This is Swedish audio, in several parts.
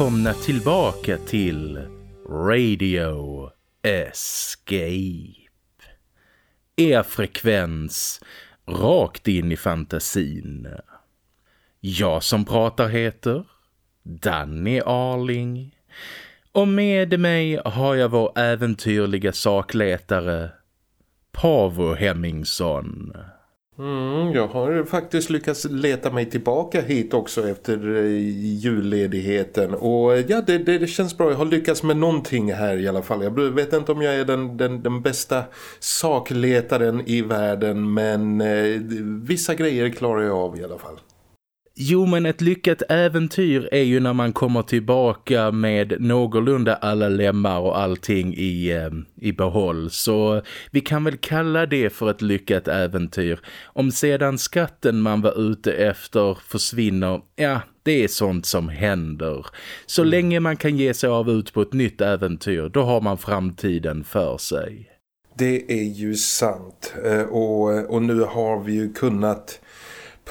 Välkomna tillbaka till Radio Escape. Er frekvens rakt in i fantasin. Jag som pratar heter Danny Arling. Och med mig har jag vår äventyrliga sakletare Pavo Hemmingsson. Mm, jag har faktiskt lyckats leta mig tillbaka hit också efter eh, julledigheten och eh, ja, det, det, det, känns bra. Jag har lyckats med någonting här i alla fall. Jag vet inte om jag är den, den, den bästa sakletaren i världen men eh, vissa grejer klarar jag av i alla fall. Jo men ett lyckat äventyr är ju när man kommer tillbaka med någorlunda alla lemmar och allting i, eh, i behåll. Så vi kan väl kalla det för ett lyckat äventyr. Om sedan skatten man var ute efter försvinner, ja det är sånt som händer. Så mm. länge man kan ge sig av ut på ett nytt äventyr, då har man framtiden för sig. Det är ju sant. Eh, och, och nu har vi ju kunnat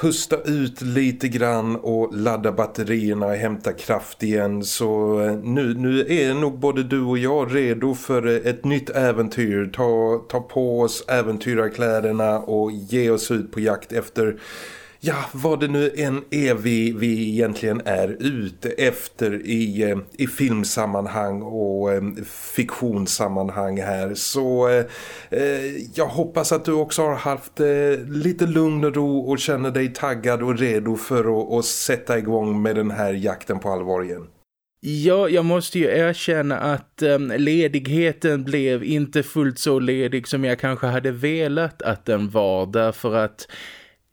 pusta ut lite grann och ladda batterierna och hämta kraft igen så eh, nu, nu är nog både du och jag redo för eh, ett nytt äventyr. Ta, ta på oss äventyrarkläderna och ge oss ut på jakt efter ja, vad det nu än är vi, vi egentligen är ute efter i, eh, i filmsammanhang och eh, fiktionssammanhang här. Så eh, eh, jag hoppas att du också har haft eh, lite lugn och ro och känner dig taggad och redo för att, att sätta igång med den här jakten på allvar igen. Ja, jag måste ju erkänna att um, ledigheten blev inte fullt så ledig som jag kanske hade velat att den var därför att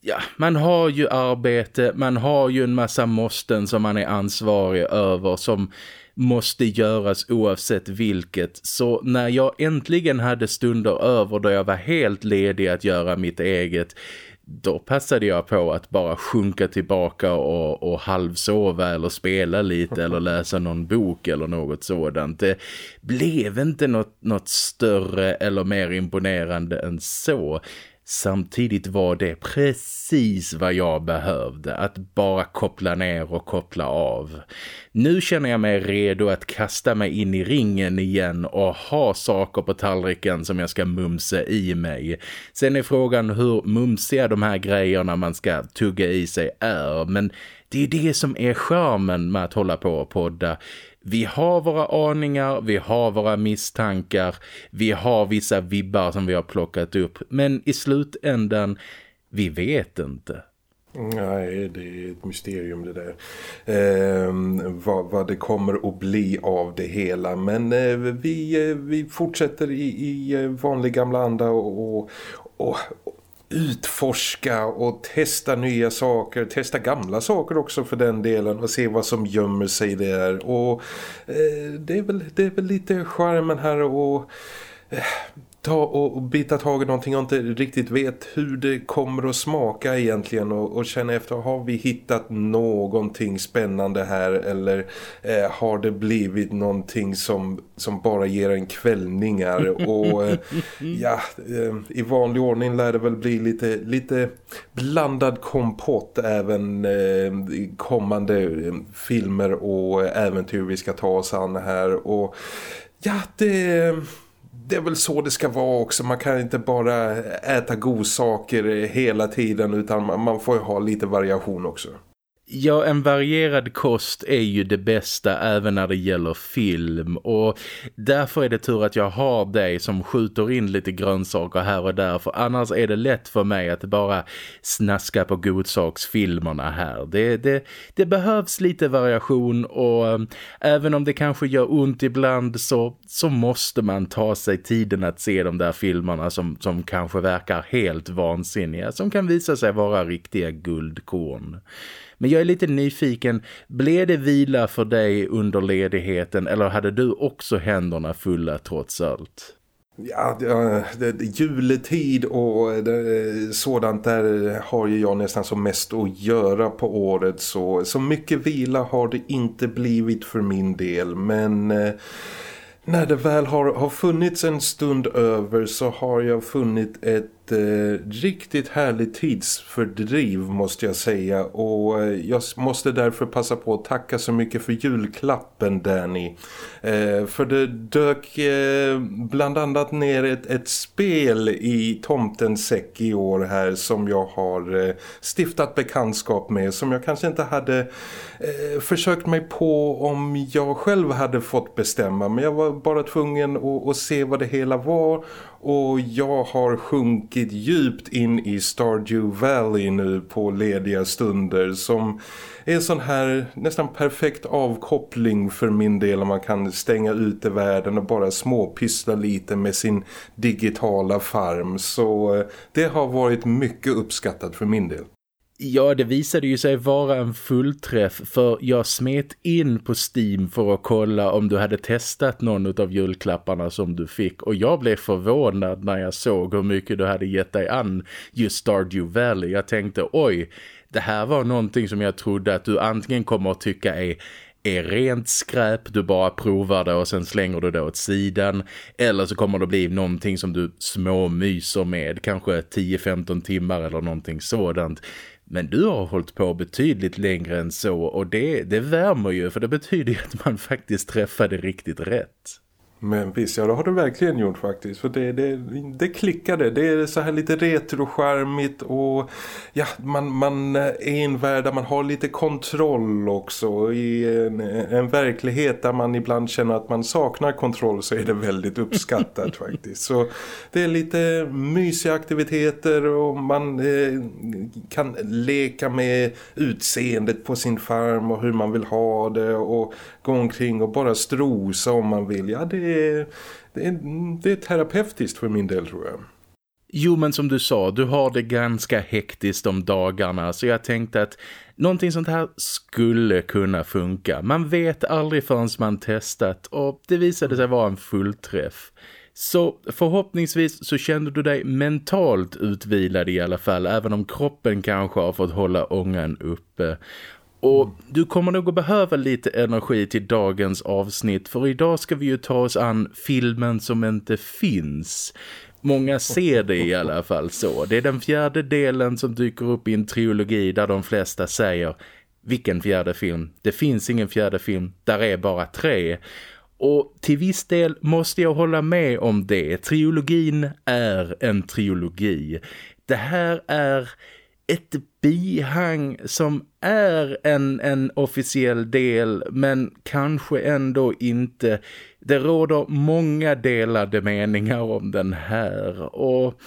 ja, man har ju arbete, man har ju en massa måsten som man är ansvarig över som måste göras oavsett vilket. Så när jag äntligen hade stunder över då jag var helt ledig att göra mitt eget då passade jag på att bara sjunka tillbaka och, och halvsova eller spela lite eller läsa någon bok eller något sådant. Det blev inte något, något större eller mer imponerande än så. Samtidigt var det precis vad jag behövde, att bara koppla ner och koppla av. Nu känner jag mig redo att kasta mig in i ringen igen och ha saker på tallriken som jag ska mumsa i mig. Sen är frågan hur mumsiga de här grejerna man ska tugga i sig är, men det är det som är charmen med att hålla på och podda. Vi har våra aningar, vi har våra misstankar, vi har vissa vibbar som vi har plockat upp. Men i slutändan, vi vet inte. Nej, det är ett mysterium det där. Eh, vad, vad det kommer att bli av det hela. Men eh, vi, eh, vi fortsätter i, i eh, vanlig gamla anda och, och, och utforska och testa nya saker, testa gamla saker också för den delen och se vad som gömmer sig där. Och eh, det, är väl, det är väl lite charmen här och eh, ta och bita tag i någonting och inte riktigt vet hur det kommer att smaka egentligen och, och känna efter, har vi hittat någonting spännande här eller eh, har det blivit någonting som, som bara ger en kvällningar och eh, ja, eh, i vanlig ordning lär det väl bli lite, lite blandad kompott även eh, kommande eh, filmer och äventyr vi ska ta oss an här. Och ja, det det är väl så det ska vara också. Man kan inte bara äta godsaker hela tiden utan man får ha lite variation också. Ja, en varierad kost är ju det bästa även när det gäller film och därför är det tur att jag har dig som skjuter in lite grönsaker här och där för annars är det lätt för mig att bara snaska på godsaksfilmerna här. Det, det, det behövs lite variation och äm, även om det kanske gör ont ibland så, så måste man ta sig tiden att se de där filmerna som, som kanske verkar helt vansinniga som kan visa sig vara riktiga guldkorn. Men jag är lite nyfiken, blev det vila för dig under ledigheten eller hade du också händerna fulla trots allt? Ja, det, det, juletid och eh, det, eh, sådant där har ju jag nästan som mest att göra på året. Så, så mycket vila har det inte blivit för min del. Men eh, när det väl har, har funnits en stund över så har jag funnit ett eh, riktigt härligt tidsfördriv måste jag säga och eh, jag måste därför passa på att tacka så mycket för julklappen Danny. Eh, för det dök eh, bland annat ner ett, ett spel i tomtens säck i år här som jag har eh, stiftat bekantskap med som jag kanske inte hade eh, försökt mig på om jag själv hade fått bestämma men jag var bara tvungen att, att se vad det hela var och jag har sjunkit djupt in i Stardew Valley nu på lediga stunder som är en sån här nästan perfekt avkoppling för min del om man kan stänga ute världen och bara småpyssla lite med sin digitala farm så eh, det har varit mycket uppskattat för min del. Ja, det visade ju sig vara en fullträff för jag smet in på Steam för att kolla om du hade testat någon av julklapparna som du fick och jag blev förvånad när jag såg hur mycket du hade gett dig an just Stardew Valley. Jag tänkte, oj, det här var någonting som jag trodde att du antingen kommer att tycka är är rent skräp, du bara provar det och sen slänger du det åt sidan. Eller så kommer det bli någonting som du småmyser med, kanske 10-15 timmar eller någonting sådant. Men du har hållit på betydligt längre än så och det, det värmer ju för det betyder ju att man faktiskt träffade riktigt rätt. Men visst, ja det har du verkligen gjort faktiskt. För det, det, det klickade. Det är så här lite retroskärmigt och ja, man, man är i en värld där man har lite kontroll också. I en, en verklighet där man ibland känner att man saknar kontroll så är det väldigt uppskattat faktiskt. Så det är lite mysiga aktiviteter och man eh, kan leka med utseendet på sin farm och hur man vill ha det och gå omkring och bara strosa om man vill. Ja, det är, det är, det är terapeutiskt för min del tror jag. Jo men som du sa, du har det ganska hektiskt om dagarna så jag tänkte att någonting sånt här skulle kunna funka. Man vet aldrig förrän man testat och det visade sig vara en fullträff. Så förhoppningsvis så kände du dig mentalt utvilad i alla fall även om kroppen kanske har fått hålla ångan uppe. Och du kommer nog att behöva lite energi till dagens avsnitt för idag ska vi ju ta oss an filmen som inte finns. Många ser det i alla fall så. Det är den fjärde delen som dyker upp i en trilogi där de flesta säger vilken fjärde film? Det finns ingen fjärde film, där är bara tre. Och till viss del måste jag hålla med om det. Trilogin är en trilogi. Det här är ett bihang som är en, en officiell del men kanske ändå inte. Det råder många delade meningar om den här och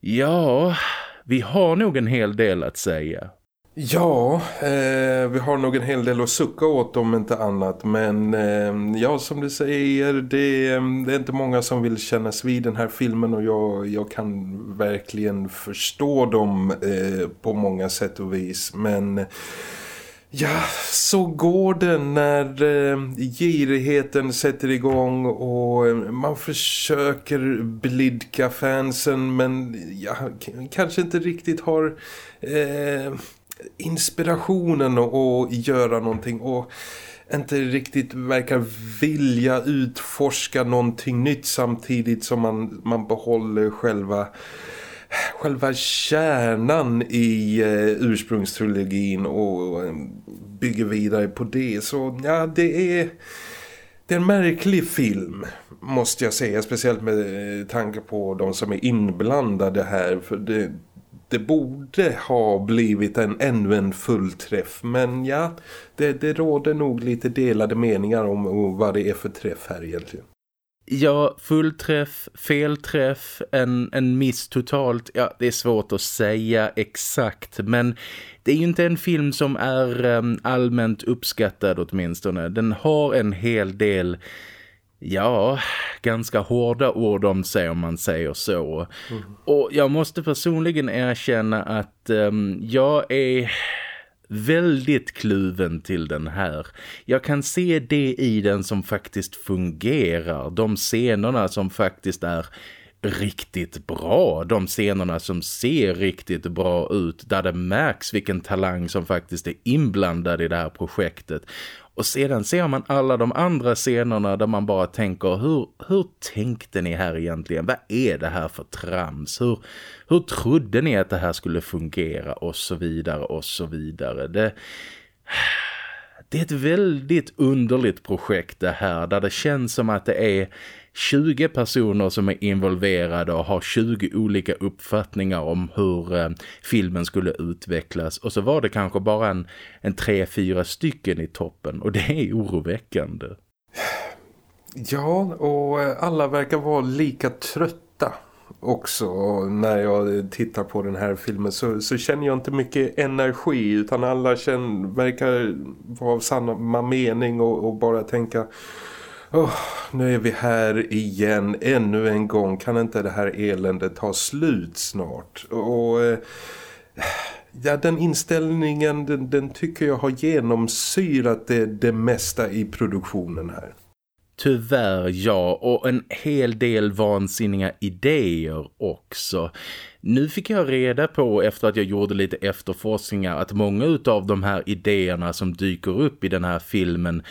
ja, vi har nog en hel del att säga. Ja, eh, vi har nog en hel del att sucka åt om inte annat. Men eh, ja, som du säger, det, det, är inte många som vill kännas vid den här filmen. Och jag, jag kan verkligen förstå dem eh, på många sätt och vis. Men... Ja, så går det när eh, girigheten sätter igång och eh, man försöker blidka fansen men ja, kanske inte riktigt har eh, inspirationen att göra någonting och inte riktigt verkar vilja utforska någonting nytt samtidigt som man, man behåller själva själva kärnan i eh, ursprungstrilogin och eh, bygger vidare på det. Så ja, det är, det är en märklig film måste jag säga. Speciellt med eh, tanke på de som är inblandade här. För det, det borde ha blivit en ännu en fullträff men ja, det, det råder nog lite delade meningar om vad det är för träff här egentligen. Ja, fullträff, felträff, en, en miss totalt, ja det är svårt att säga exakt men det är ju inte en film som är um, allmänt uppskattad åtminstone. Den har en hel del ja, ganska hårda ord om sig om man säger så. Mm. Och jag måste personligen erkänna att um, jag är väldigt kluven till den här. Jag kan se det i den som faktiskt fungerar. De scenerna som faktiskt är riktigt bra. De scenerna som ser riktigt bra ut där det märks vilken talang som faktiskt är inblandad i det här projektet. Och sedan ser man alla de andra scenerna där man bara tänker hur, hur tänkte ni här egentligen? Vad är det här för trams? Hur, hur trodde ni att det här skulle fungera? Och så vidare och så vidare. Det, det är ett väldigt underligt projekt det här där det känns som att det är 20 personer som är involverade och har 20 olika uppfattningar om hur eh, filmen skulle utvecklas. Och så var det kanske bara en, en tre, fyra stycken i toppen och det är oroväckande. Ja, och eh, alla verkar vara lika trötta också när jag tittar på den här filmen så, så känner jag inte mycket energi utan alla känner, verkar vara av samma mening och, och bara tänka Oh, nu är vi här igen, ännu en gång. Kan inte det här eländet ta slut snart? Och eh, ja, den inställningen den, den, tycker jag har genomsyrat det, det mesta i produktionen här. Tyvärr ja, och en hel del vansinniga idéer också. Nu fick jag reda på efter att jag gjorde lite efterforskningar att många av de här idéerna som dyker upp i den här filmen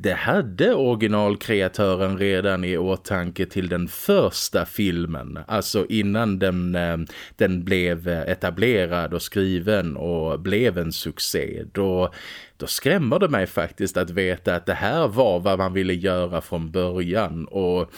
det hade originalkreatören redan i åtanke till den första filmen. Alltså innan den, eh, den blev etablerad och skriven och blev en succé. Då, då skrämmer det mig faktiskt att veta att det här var vad man ville göra från början. Och...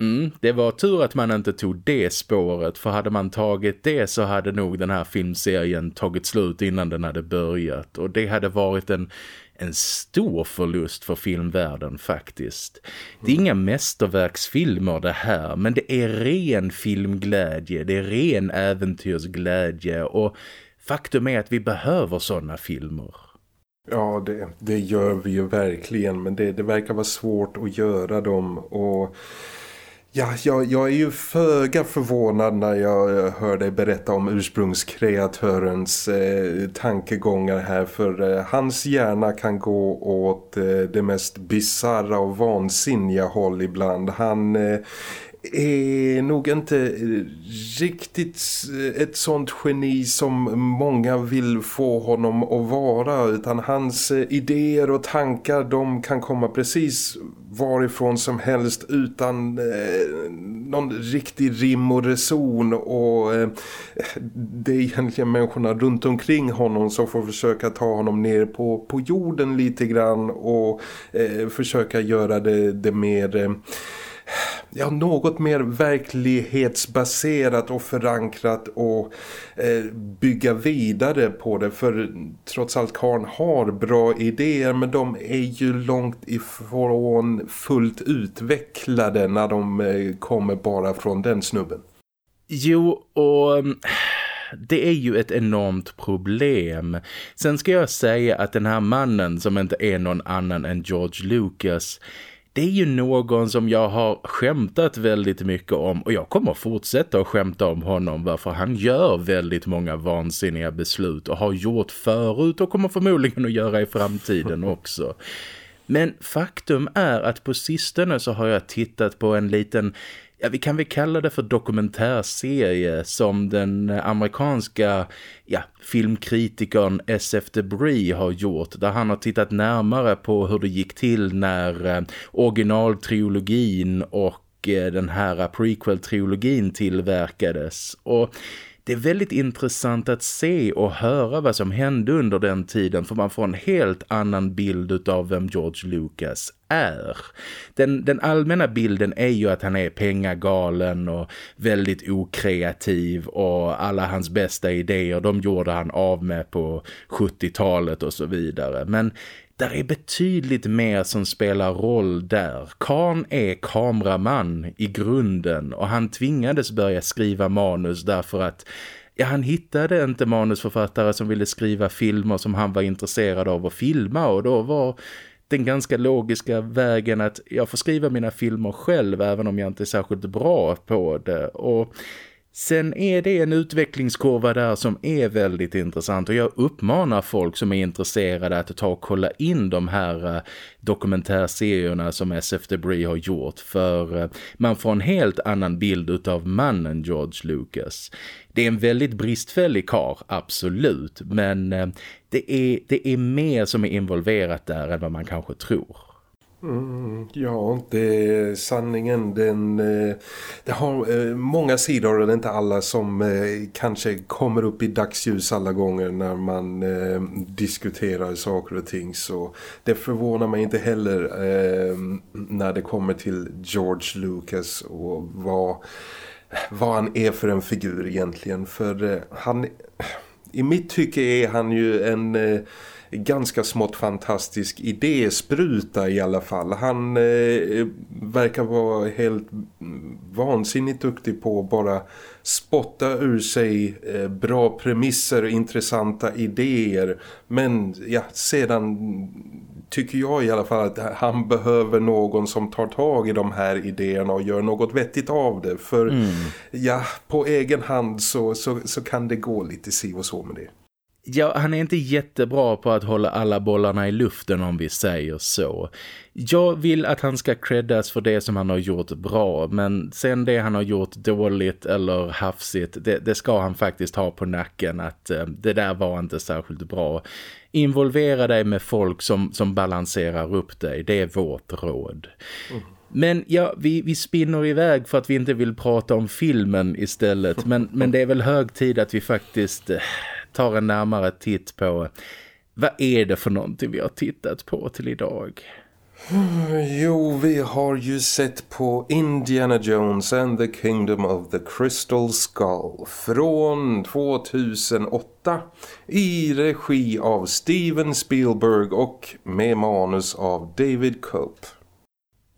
Mm, det var tur att man inte tog det spåret för hade man tagit det så hade nog den här filmserien tagit slut innan den hade börjat och det hade varit en, en stor förlust för filmvärlden faktiskt. Det är inga mästerverksfilmer det här men det är ren filmglädje, det är ren äventyrsglädje och faktum är att vi behöver sådana filmer. Ja, det, det gör vi ju verkligen men det, det verkar vara svårt att göra dem och Ja, jag, jag är ju föga förvånad när jag eh, hör dig berätta om ursprungskreatörens eh, tankegångar här för eh, hans hjärna kan gå åt eh, det mest bizarra och vansinniga håll ibland. Han eh, är nog inte eh, riktigt eh, ett sånt geni som många vill få honom att vara utan hans eh, idéer och tankar de kan komma precis varifrån som helst utan eh, någon riktig rim och reson och eh, det är egentligen människorna runt omkring honom som får försöka ta honom ner på, på jorden lite grann och eh, försöka göra det, det mer eh, ja, något mer verklighetsbaserat och förankrat och eh, bygga vidare på det för trots allt Karn har bra idéer men de är ju långt ifrån fullt utvecklade när de eh, kommer bara från den snubben. Jo, och mm, det är ju ett enormt problem. Sen ska jag säga att den här mannen som inte är någon annan än George Lucas det är ju någon som jag har skämtat väldigt mycket om och jag kommer fortsätta att skämta om honom varför han gör väldigt många vansinniga beslut och har gjort förut och kommer förmodligen att göra i framtiden också. Men faktum är att på sistone så har jag tittat på en liten ja, vi kan väl kalla det för dokumentärserie som den eh, amerikanska ja, filmkritikern SF Debris har gjort där han har tittat närmare på hur det gick till när eh, originaltrilogin och eh, den här prequel-trilogin tillverkades. Och det är väldigt intressant att se och höra vad som hände under den tiden för man får en helt annan bild av vem George Lucas är. Den, den allmänna bilden är ju att han är pengagalen och väldigt okreativ och alla hans bästa idéer de gjorde han av med på 70-talet och så vidare. Men där är betydligt mer som spelar roll där. Karn är kameraman i grunden och han tvingades börja skriva manus därför att ja, han hittade inte manusförfattare som ville skriva filmer som han var intresserad av att filma och då var den ganska logiska vägen att jag får skriva mina filmer själv även om jag inte är särskilt bra på det och Sen är det en utvecklingskurva där som är väldigt intressant och jag uppmanar folk som är intresserade att ta och kolla in de här eh, dokumentärserierna som SF Debris har gjort för eh, man får en helt annan bild av mannen George Lucas. Det är en väldigt bristfällig kar, absolut, men eh, det, är, det är mer som är involverat där än vad man kanske tror. Mm, ja, det eh, sanningen den, eh, det har eh, många sidor och det är inte alla som kanske kommer upp i dagsljus alla gånger när man diskuterar saker och ting. Så det förvånar mig inte heller när det kommer till George Lucas och vad, vad han är för en figur egentligen. För han, i mitt tycke är han ju en ganska smått fantastisk idéspruta i alla fall. Han eh, verkar vara helt vansinnigt duktig på att bara spotta ur sig eh, bra premisser och intressanta idéer. Men ja, sedan tycker jag i alla fall att han behöver någon som tar tag i de här idéerna och gör något vettigt av det. För mm. ja, på egen hand så, så, så kan det gå lite si och så med det. Ja, han är inte jättebra på att hålla alla bollarna i luften om vi säger så. Jag vill att han ska creddas för det som han har gjort bra, men sen det han har gjort dåligt eller hafsigt, det, det ska han faktiskt ha på nacken att eh, det där var inte särskilt bra. Involvera dig med folk som, som balanserar upp dig, det är vårt råd. Mm. Men ja, vi, vi spinner iväg för att vi inte vill prata om filmen istället. Men, men det är väl hög tid att vi faktiskt eh, tar en närmare titt på vad är det för någonting vi har tittat på till idag? Jo, vi har ju sett på Indiana Jones and the Kingdom of the Crystal Skull från 2008 i regi av Steven Spielberg och med manus av David Cope.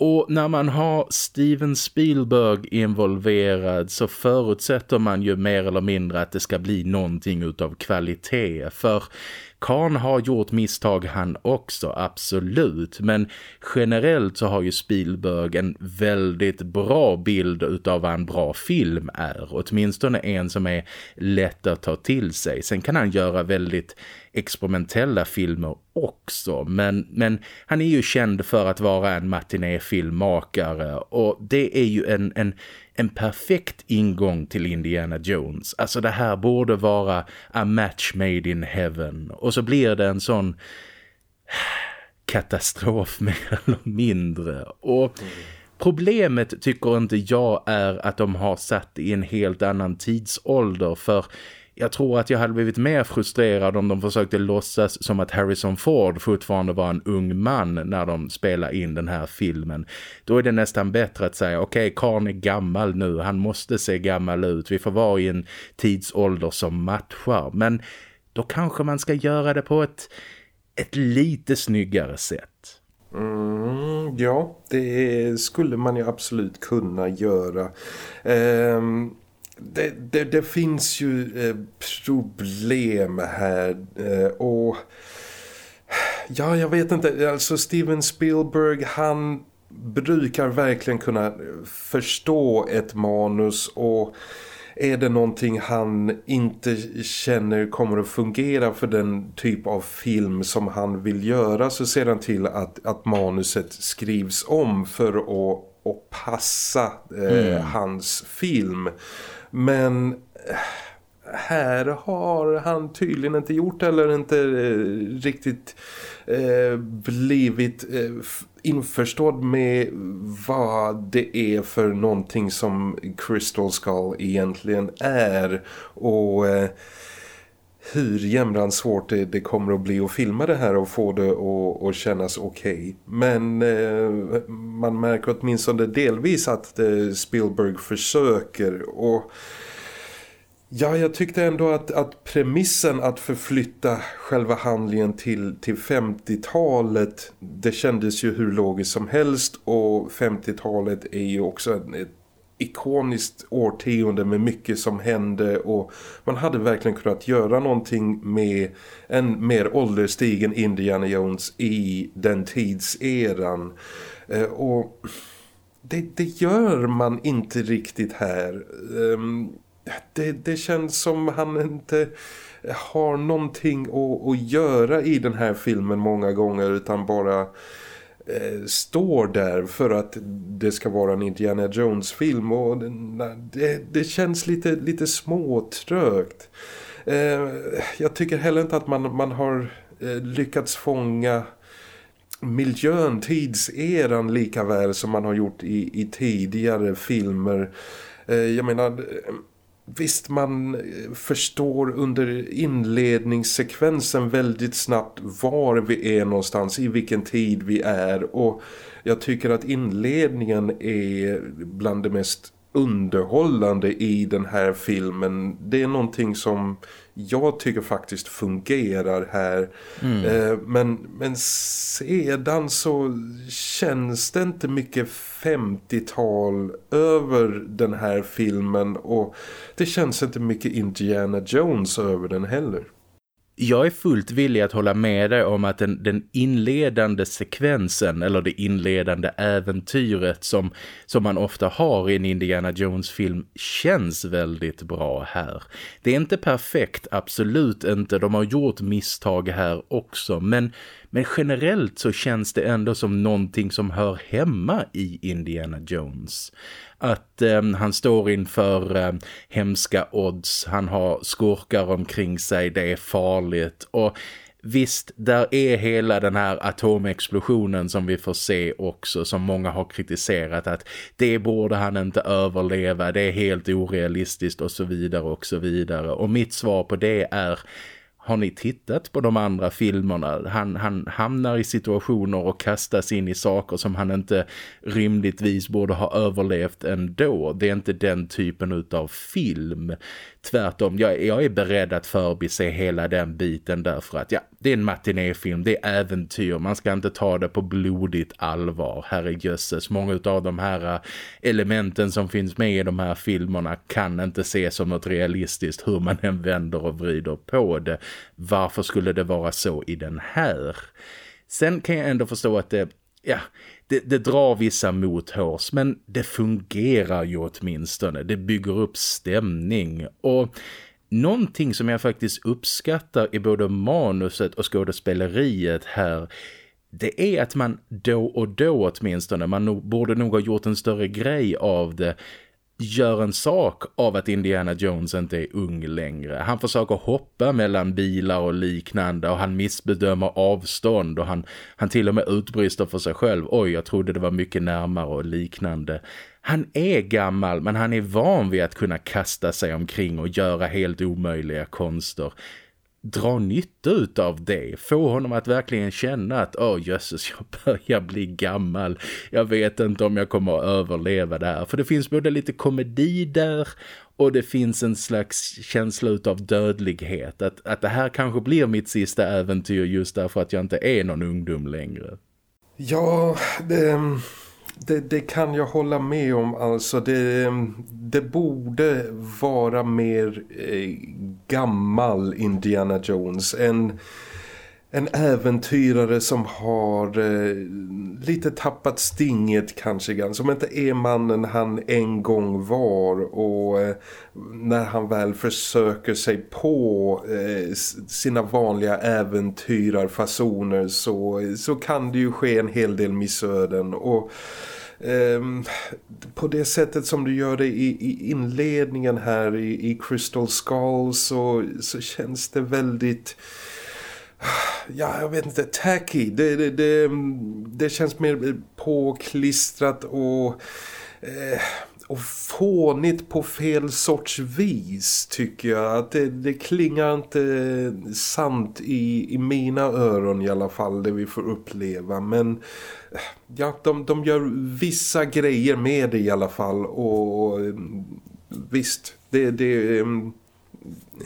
Och när man har Steven Spielberg involverad så förutsätter man ju mer eller mindre att det ska bli någonting utav kvalitet. För kan har gjort misstag han också, absolut. Men generellt så har ju Spielberg en väldigt bra bild utav vad en bra film är. Åtminstone en som är lätt att ta till sig. Sen kan han göra väldigt experimentella filmer också. Men, men han är ju känd för att vara en matinéfilmmakare och det är ju en, en, en perfekt ingång till Indiana Jones. Alltså det här borde vara a match made in heaven. Och så blir det en sån katastrof mer eller mindre. Och... Problemet tycker inte jag är att de har satt i en helt annan tidsålder för jag tror att jag hade blivit mer frustrerad om de försökte låtsas som att Harrison Ford fortfarande var en ung man när de spelade in den här filmen. Då är det nästan bättre att säga, okej, okay, Karn är gammal nu, han måste se gammal ut, vi får vara i en tidsålder som matchar. Men då kanske man ska göra det på ett, ett lite snyggare sätt. Mm, ja, det skulle man ju absolut kunna göra. Um det, det, det, finns ju eh, problem här eh, och ja, jag vet inte, alltså Steven Spielberg han brukar verkligen kunna förstå ett manus och är det någonting han inte känner kommer att fungera för den typ av film som han vill göra så ser han till att, att manuset skrivs om för att, att passa eh, mm. hans film. Men eh, här har han tydligen inte gjort eller inte eh, riktigt eh, blivit eh, införstådd med vad det är för någonting som Crystal Skull egentligen är. Och eh, hur jämran svårt det, det, kommer att bli att filma det här och få det att, att kännas okej. Okay. Men eh, man märker åtminstone delvis att eh, Spielberg försöker och Ja, jag tyckte ändå att, att premissen att förflytta själva handlingen till, till 50-talet, det kändes ju hur logiskt som helst och 50-talet är ju också ett ikoniskt årtionde med mycket som hände och man hade verkligen kunnat göra någonting med en mer ålderstigen Indiana Jones i den tidseran. Eh, och det, det gör man inte riktigt här. Ehm, det, det känns som han inte har någonting att, att göra i den här filmen många gånger utan bara Eh, står där för att det ska vara en Indiana Jones-film och det, det känns lite, lite småtrögt. Eh, jag tycker heller inte att man, man har eh, lyckats fånga miljön, tidseran lika väl som man har gjort i, i tidigare filmer. Jag menar, visst man eh, förstår under inledningssekvensen väldigt snabbt var vi är någonstans, i vilken tid vi är. Och jag tycker att inledningen är bland det mest underhållande i den här filmen. Det är någonting som jag tycker faktiskt fungerar här. Mm. Eh, men, men sedan så känns det inte mycket 50-tal över den här filmen och det känns inte mycket Indiana Jones över den heller. Jag är fullt villig att hålla med dig om att den, den, inledande sekvensen eller det inledande äventyret som, som man ofta har i en Indiana Jones-film känns väldigt bra här. Det är inte perfekt, absolut inte. De har gjort misstag här också men, men generellt så känns det ändå som någonting som hör hemma i Indiana Jones att eh, han står inför eh, hemska odds, han har skurkar omkring sig, det är farligt och Visst, där är hela den här atomexplosionen som vi får se också som många har kritiserat att det borde han inte överleva, det är helt orealistiskt och så vidare och så vidare. Och mitt svar på det är har ni tittat på de andra filmerna? Han, han hamnar i situationer och kastas in i saker som han inte rimligtvis borde ha överlevt ändå. Det är inte den typen av film. Tvärtom, jag, jag är beredd att förbise hela den biten därför att ja, det är en matinéfilm, det är äventyr, man ska inte ta det på blodigt allvar. Herrejösses, många av de här äh, elementen som finns med i de här filmerna kan inte ses som något realistiskt hur man än vänder och vrider på det. Varför skulle det vara så i den här? Sen kan jag ändå förstå att det, ja, det, det drar vissa mothårs men det fungerar ju åtminstone. Det bygger upp stämning och någonting som jag faktiskt uppskattar i både manuset och skådespeleriet här det är att man då och då åtminstone, man borde nog ha gjort en större grej av det gör en sak av att Indiana Jones inte är ung längre. Han försöker hoppa mellan bilar och liknande och han missbedömer avstånd och han, han till och med utbrister för sig själv. Oj, jag trodde det var mycket närmare och liknande. Han är gammal men han är van vid att kunna kasta sig omkring och göra helt omöjliga konster dra nytta av det. Få honom att verkligen känna att åh oh, jösses, jag börjar bli gammal. Jag vet inte om jag kommer att överleva där. För det finns både lite komedi där och det finns en slags känsla av dödlighet. Att, att det här kanske blir mitt sista äventyr just därför att jag inte är någon ungdom längre. Ja, det det, det, kan jag hålla med om. Alltså det, det borde vara mer eh, gammal Indiana Jones. En, en äventyrare som har eh, lite tappat stinget kanske. grann. Som inte är mannen han en gång var. Och eh, när han väl försöker sig på eh, sina vanliga äventyrarfasoner så, så kan det ju ske en hel del missöden. Och Um, på det sättet som du gör det i, i inledningen här i, i Crystal Skull så, så känns det väldigt ja jag vet inte, tacky det, det, det, det känns mer påklistrat och eh, och fånigt på fel sorts vis tycker jag. Att det, det klingar inte sant i, i mina öron i alla fall det vi får uppleva. Men eh, ja, de, de gör vissa grejer med det i alla fall. Och mm, visst, det, det är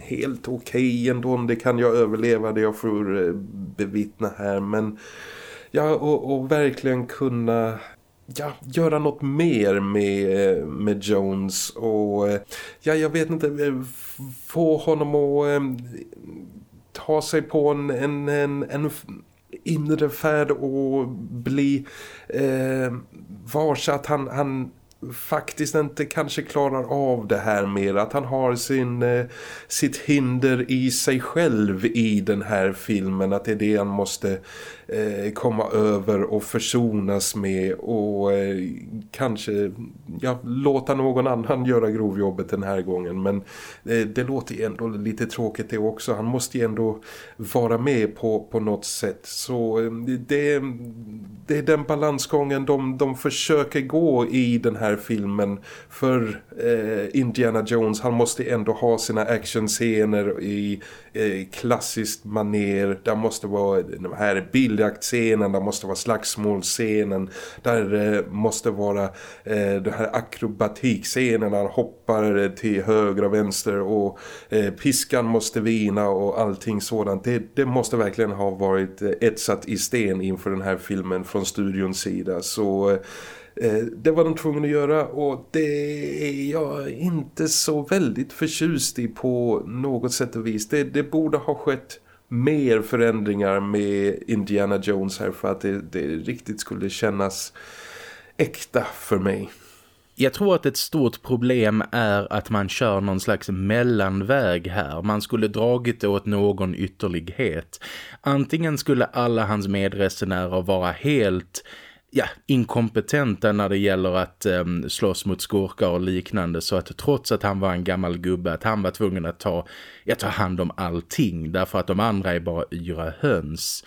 helt okej okay ändå. Det kan jag överleva det jag får eh, bevittna här. Men ja, och, och verkligen kunna ja, göra något mer med, eh, med Jones och eh, ja, jag vet inte få honom att ta sig på en, en, en, en inre färd och bli eh, varse att han, han faktiskt inte kanske klarar av det här mer. Att han har sin, eh, sitt hinder i sig själv i den här filmen. Att det är det han måste Eh, komma över och försonas med och eh, kanske ja, låta någon annan göra grovjobbet den här gången. Men eh, det låter ju ändå lite tråkigt det också. Han måste ju ändå vara med på, på något sätt. Så det, det är den balansgången de, de försöker gå i den här filmen för eh, Indiana Jones. Han måste ändå ha sina actionscener i eh, klassiskt maner. Det måste vara de här biljaktscenen, det måste vara slagsmålscenen. Där eh, måste vara eh, den här akrobatikscenen. Han hoppar till höger och vänster och eh, piskan måste vina och allting sådant. Det, det måste verkligen ha varit eh, etsat i sten inför den här filmen från studions sida. Så eh, Eh, det var de tvungna att göra och det är jag inte så väldigt förtjust i på något sätt och vis. Det, det borde ha skett mer förändringar med Indiana Jones här för att det, det riktigt skulle kännas äkta för mig. Jag tror att ett stort problem är att man kör någon slags mellanväg här. Man skulle dragit det åt någon ytterlighet. Antingen skulle alla hans medresenärer vara helt ja, inkompetenta när det gäller att um, slåss mot skurkar och liknande så att trots att han var en gammal gubbe att han var tvungen att ta, ja, ta hand om allting därför att de andra är bara yra höns.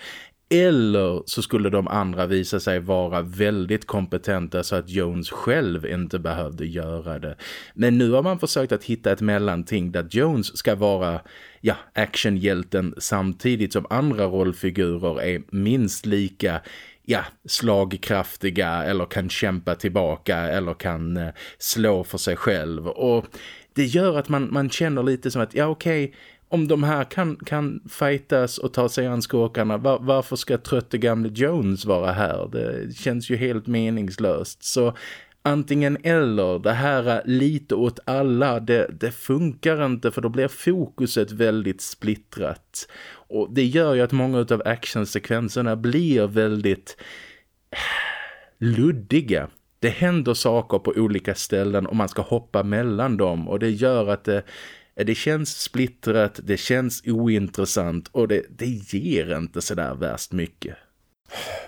Eller så skulle de andra visa sig vara väldigt kompetenta så att Jones själv inte behövde göra det. Men nu har man försökt att hitta ett mellanting där Jones ska vara ja, actionhjälten samtidigt som andra rollfigurer är minst lika ja, slagkraftiga eller kan kämpa tillbaka eller kan eh, slå för sig själv. Och det gör att man, man känner lite som att, ja okej, okay, om de här kan, kan fightas och ta sig an skåkarna, var, varför ska trötte gamle Jones vara här? Det känns ju helt meningslöst. Så antingen eller, det här lite åt alla, det, det funkar inte för då blir fokuset väldigt splittrat. Och det gör ju att många av actionsekvenserna blir väldigt eh, luddiga. Det händer saker på olika ställen och man ska hoppa mellan dem och det gör att det eh, det känns splittrat, det känns ointressant och det, det ger inte sådär värst mycket.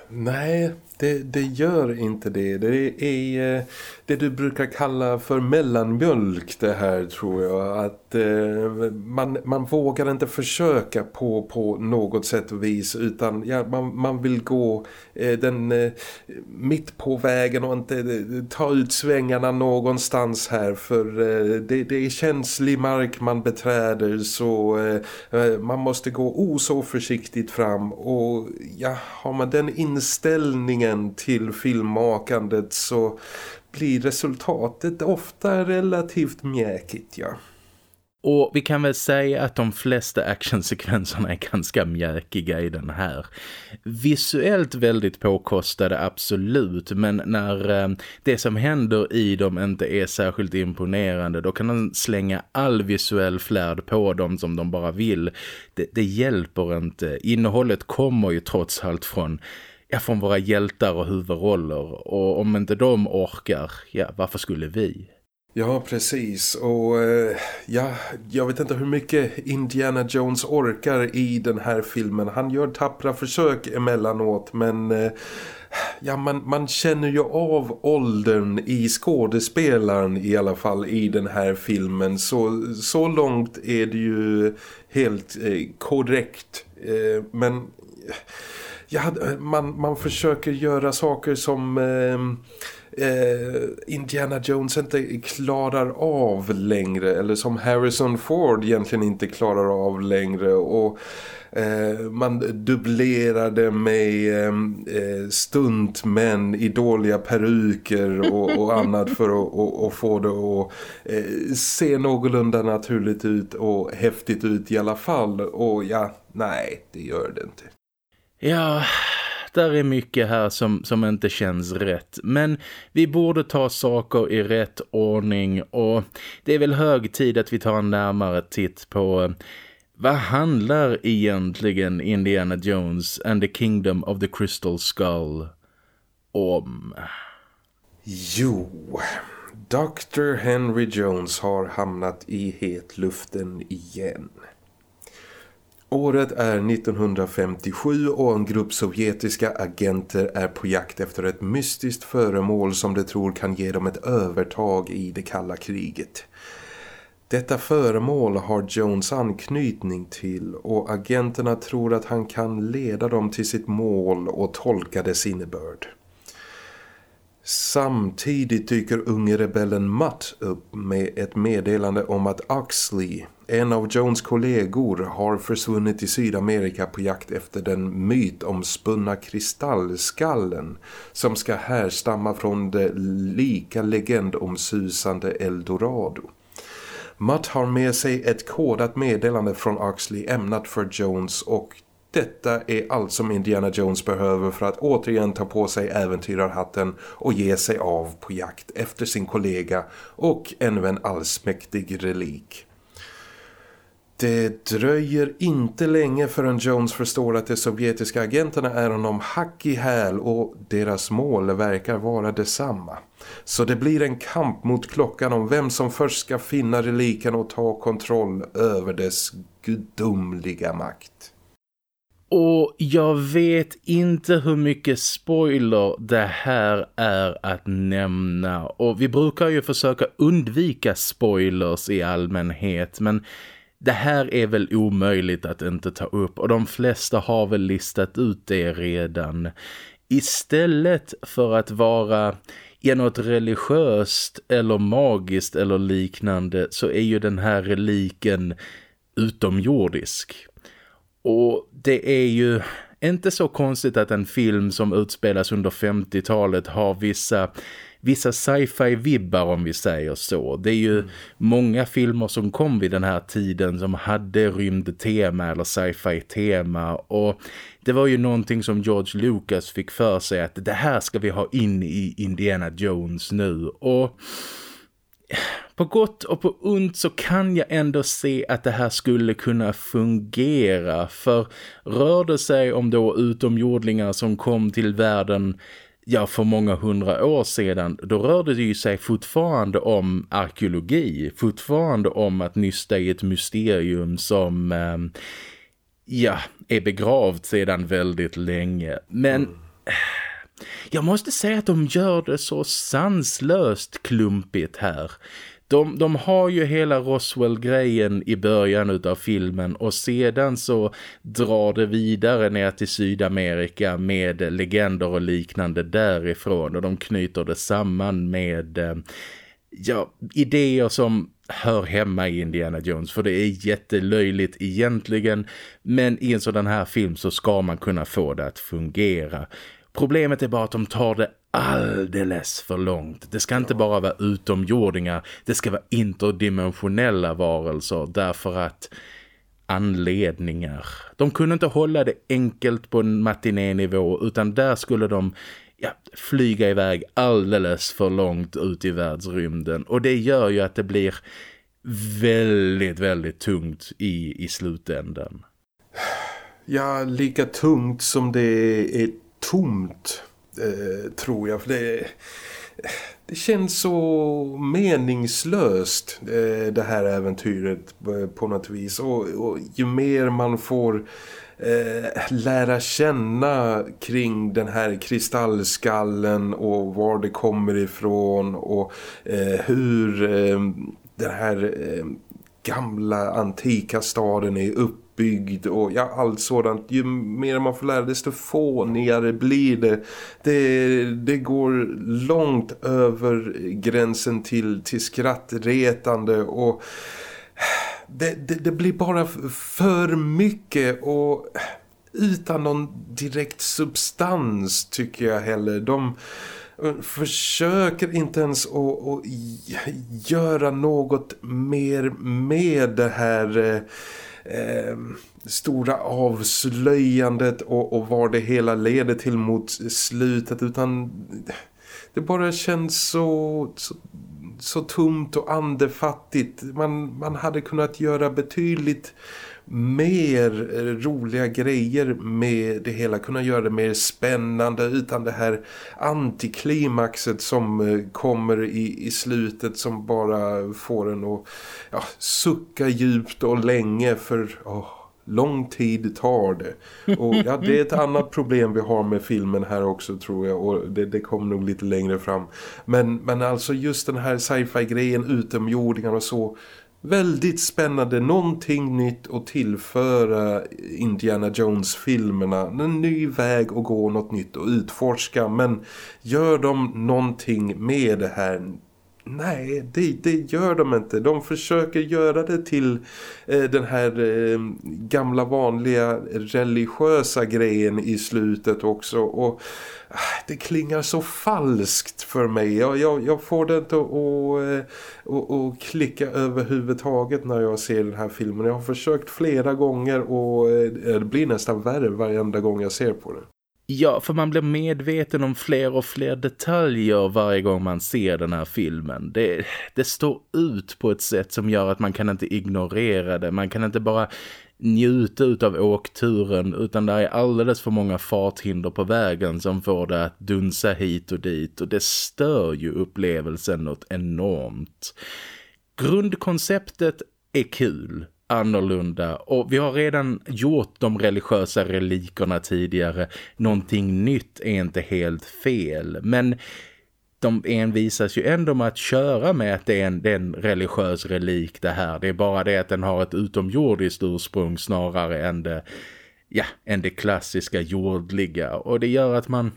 Nej, det, det gör inte det. Det är eh, det du brukar kalla för mellanmjölk det här tror jag. Att eh, man, man vågar inte försöka på, på något sätt och vis utan ja, man, man vill gå eh, den eh, mitt på vägen och inte eh, ta ut svängarna någonstans här för eh, det, det är känslig mark man beträder så man måste gå o så försiktigt fram och ja, har man den inställningen till filmmakandet så blir resultatet ofta relativt mjäkigt, ja. Och vi kan väl säga att de flesta actionsekvenserna är ganska mjäkiga i den här. Visuellt väldigt påkostade, absolut. Men när eh, det som händer i dem inte är särskilt imponerande då kan de slänga all visuell flärd på dem som de bara vill. Det, det hjälper inte. Innehållet kommer ju trots allt från ja, från våra hjältar och huvudroller. Och om inte de orkar, ja, varför skulle vi? Ja, precis. Och eh, ja, jag vet inte hur mycket Indiana Jones orkar i den här filmen. Han gör tappra försök emellanåt, men... Eh, ja, man, man känner ju av åldern i skådespelaren i alla fall i den här filmen. Så, så långt är det ju helt eh, korrekt. Eh, men ja, man, man försöker göra saker som eh, eh, Indiana Jones inte klarar av längre eller som Harrison Ford egentligen inte klarar av längre och eh, man dubblerade med eh, eh, stuntmän i dåliga peruker och, och annat för att och, och få det att eh, se någorlunda naturligt ut och häftigt ut i alla fall och ja, nej det gör det inte. Ja, där är mycket här som, som inte känns rätt. Men vi borde ta saker i rätt ordning och det är väl hög tid att vi tar en närmare titt på eh, vad handlar egentligen Indiana Jones and the Kingdom of the Crystal Skull om? Jo, Dr. Henry Jones har hamnat i hetluften igen. Året är 1957 och en grupp sovjetiska agenter är på jakt efter ett mystiskt föremål som de tror kan ge dem ett övertag i det kalla kriget. Detta föremål har Jones anknytning till och agenterna tror att han kan leda dem till sitt mål och tolka dess innebörd. Samtidigt dyker unge rebellen Mutt upp med ett meddelande om att Oxley, en av Jones kollegor, har försvunnit i Sydamerika på jakt efter den mytomspunna kristallskallen som ska härstamma från det lika legendomsusande Eldorado. Mutt har med sig ett kodat meddelande från Oxley ämnat för Jones och detta är allt som Indiana Jones behöver för att återigen ta på sig äventyrarhatten och ge sig av på jakt efter sin kollega och ännu en allsmäktig relik. Det dröjer inte länge förrän Jones förstår att de sovjetiska agenterna är honom hack i häl och deras mål verkar vara detsamma. Så det blir en kamp mot klockan om vem som först ska finna reliken och ta kontroll över dess gudomliga makt. Och jag vet inte hur mycket spoiler det här är att nämna. Och vi brukar ju försöka undvika spoilers i allmänhet. Men det här är väl omöjligt att inte ta upp. Och de flesta har väl listat ut det redan. Istället för att vara i något religiöst eller magiskt eller liknande så är ju den här reliken utomjordisk. Och det är ju inte så konstigt att en film som utspelas under 50-talet har vissa vissa sci-fi-vibbar om vi säger så. Det är ju mm. många filmer som kom vid den här tiden som hade rymdtema eller sci-fi-tema och det var ju någonting som George Lucas fick för sig att det här ska vi ha in i Indiana Jones nu och på gott och på ont så kan jag ändå se att det här skulle kunna fungera för rör det sig om då utomjordlingar som kom till världen ja för många hundra år sedan då rörde det ju sig fortfarande om arkeologi, fortfarande om att nysta i ett mysterium som eh, ja, är begravt sedan väldigt länge men mm. jag måste säga att de gör det så sanslöst klumpigt här de, de har ju hela Roswell-grejen i början av filmen och sedan så drar det vidare ner till Sydamerika med legender och liknande därifrån och de knyter det samman med eh, ja, idéer som hör hemma i Indiana Jones för det är jättelöjligt egentligen men i en sådan här film så ska man kunna få det att fungera. Problemet är bara att de tar det alldeles för långt. Det ska inte bara vara utomjordingar, det ska vara interdimensionella varelser därför att anledningar. De kunde inte hålla det enkelt på en matinénivå utan där skulle de ja, flyga iväg alldeles för långt ut i världsrymden och det gör ju att det blir väldigt, väldigt tungt i, i slutändan. Ja, lika tungt som det är tomt eh, tror jag. För det, det känns så meningslöst eh, det här äventyret eh, på något vis. Och, och ju mer man får eh, lära känna kring den här kristallskallen och var det kommer ifrån och eh, hur den här gamla antika staden är upp uppbyggd och ja, allt sådant. Ju mer man får lära desto fånigare blir det. Det, det går långt över gränsen till, till skrattretande och det, det, det blir bara för mycket och utan någon direkt substans tycker jag heller. De eh, försöker inte ens att, att göra något mer med det här eh, eh, stora avslöjandet och, och vad det hela leder till mot slutet utan det bara känns så, så, så tomt och andefattigt. Man, man hade kunnat göra betydligt mer roliga grejer med det hela. Kunna göra det mer spännande utan det här antiklimaxet som eh, kommer i, i slutet som bara får en att ja, sucka djupt och länge för... Oh, lång tid tar det. Och ja, det är ett annat problem vi har med filmen här också tror jag. Och det, det kommer nog lite längre fram. Men, men alltså just den här sci-fi-grejen, utomjordingar och så väldigt spännande, någonting nytt att tillföra Indiana Jones-filmerna. En ny väg att gå, något nytt att utforska. Men gör de någonting med det här Nej, det, det, gör de inte. De försöker göra det till eh, den här eh, gamla vanliga religiösa grejen i slutet också. Och ah, det klingar så falskt för mig. Jag, jag, jag får det inte eh, att, klicka överhuvudtaget när jag ser den här filmen. Jag har försökt flera gånger och eh, det blir nästan värre varenda gång jag ser på det. Ja, för man blir medveten om fler och fler detaljer varje gång man ser den här filmen. Det, det står ut på ett sätt som gör att man kan inte ignorera det. Man kan inte bara njuta av åkturen utan det är alldeles för många farthinder på vägen som får det att dunsa hit och dit och det stör ju upplevelsen något enormt. Grundkonceptet är kul annorlunda och vi har redan gjort de religiösa relikerna tidigare. Någonting nytt är inte helt fel men de envisas ju ändå med att köra med att det är en, det är en religiös relik det här. Det är bara det att den har ett utomjordiskt ursprung snarare än det, ja, än det klassiska jordliga och det gör att man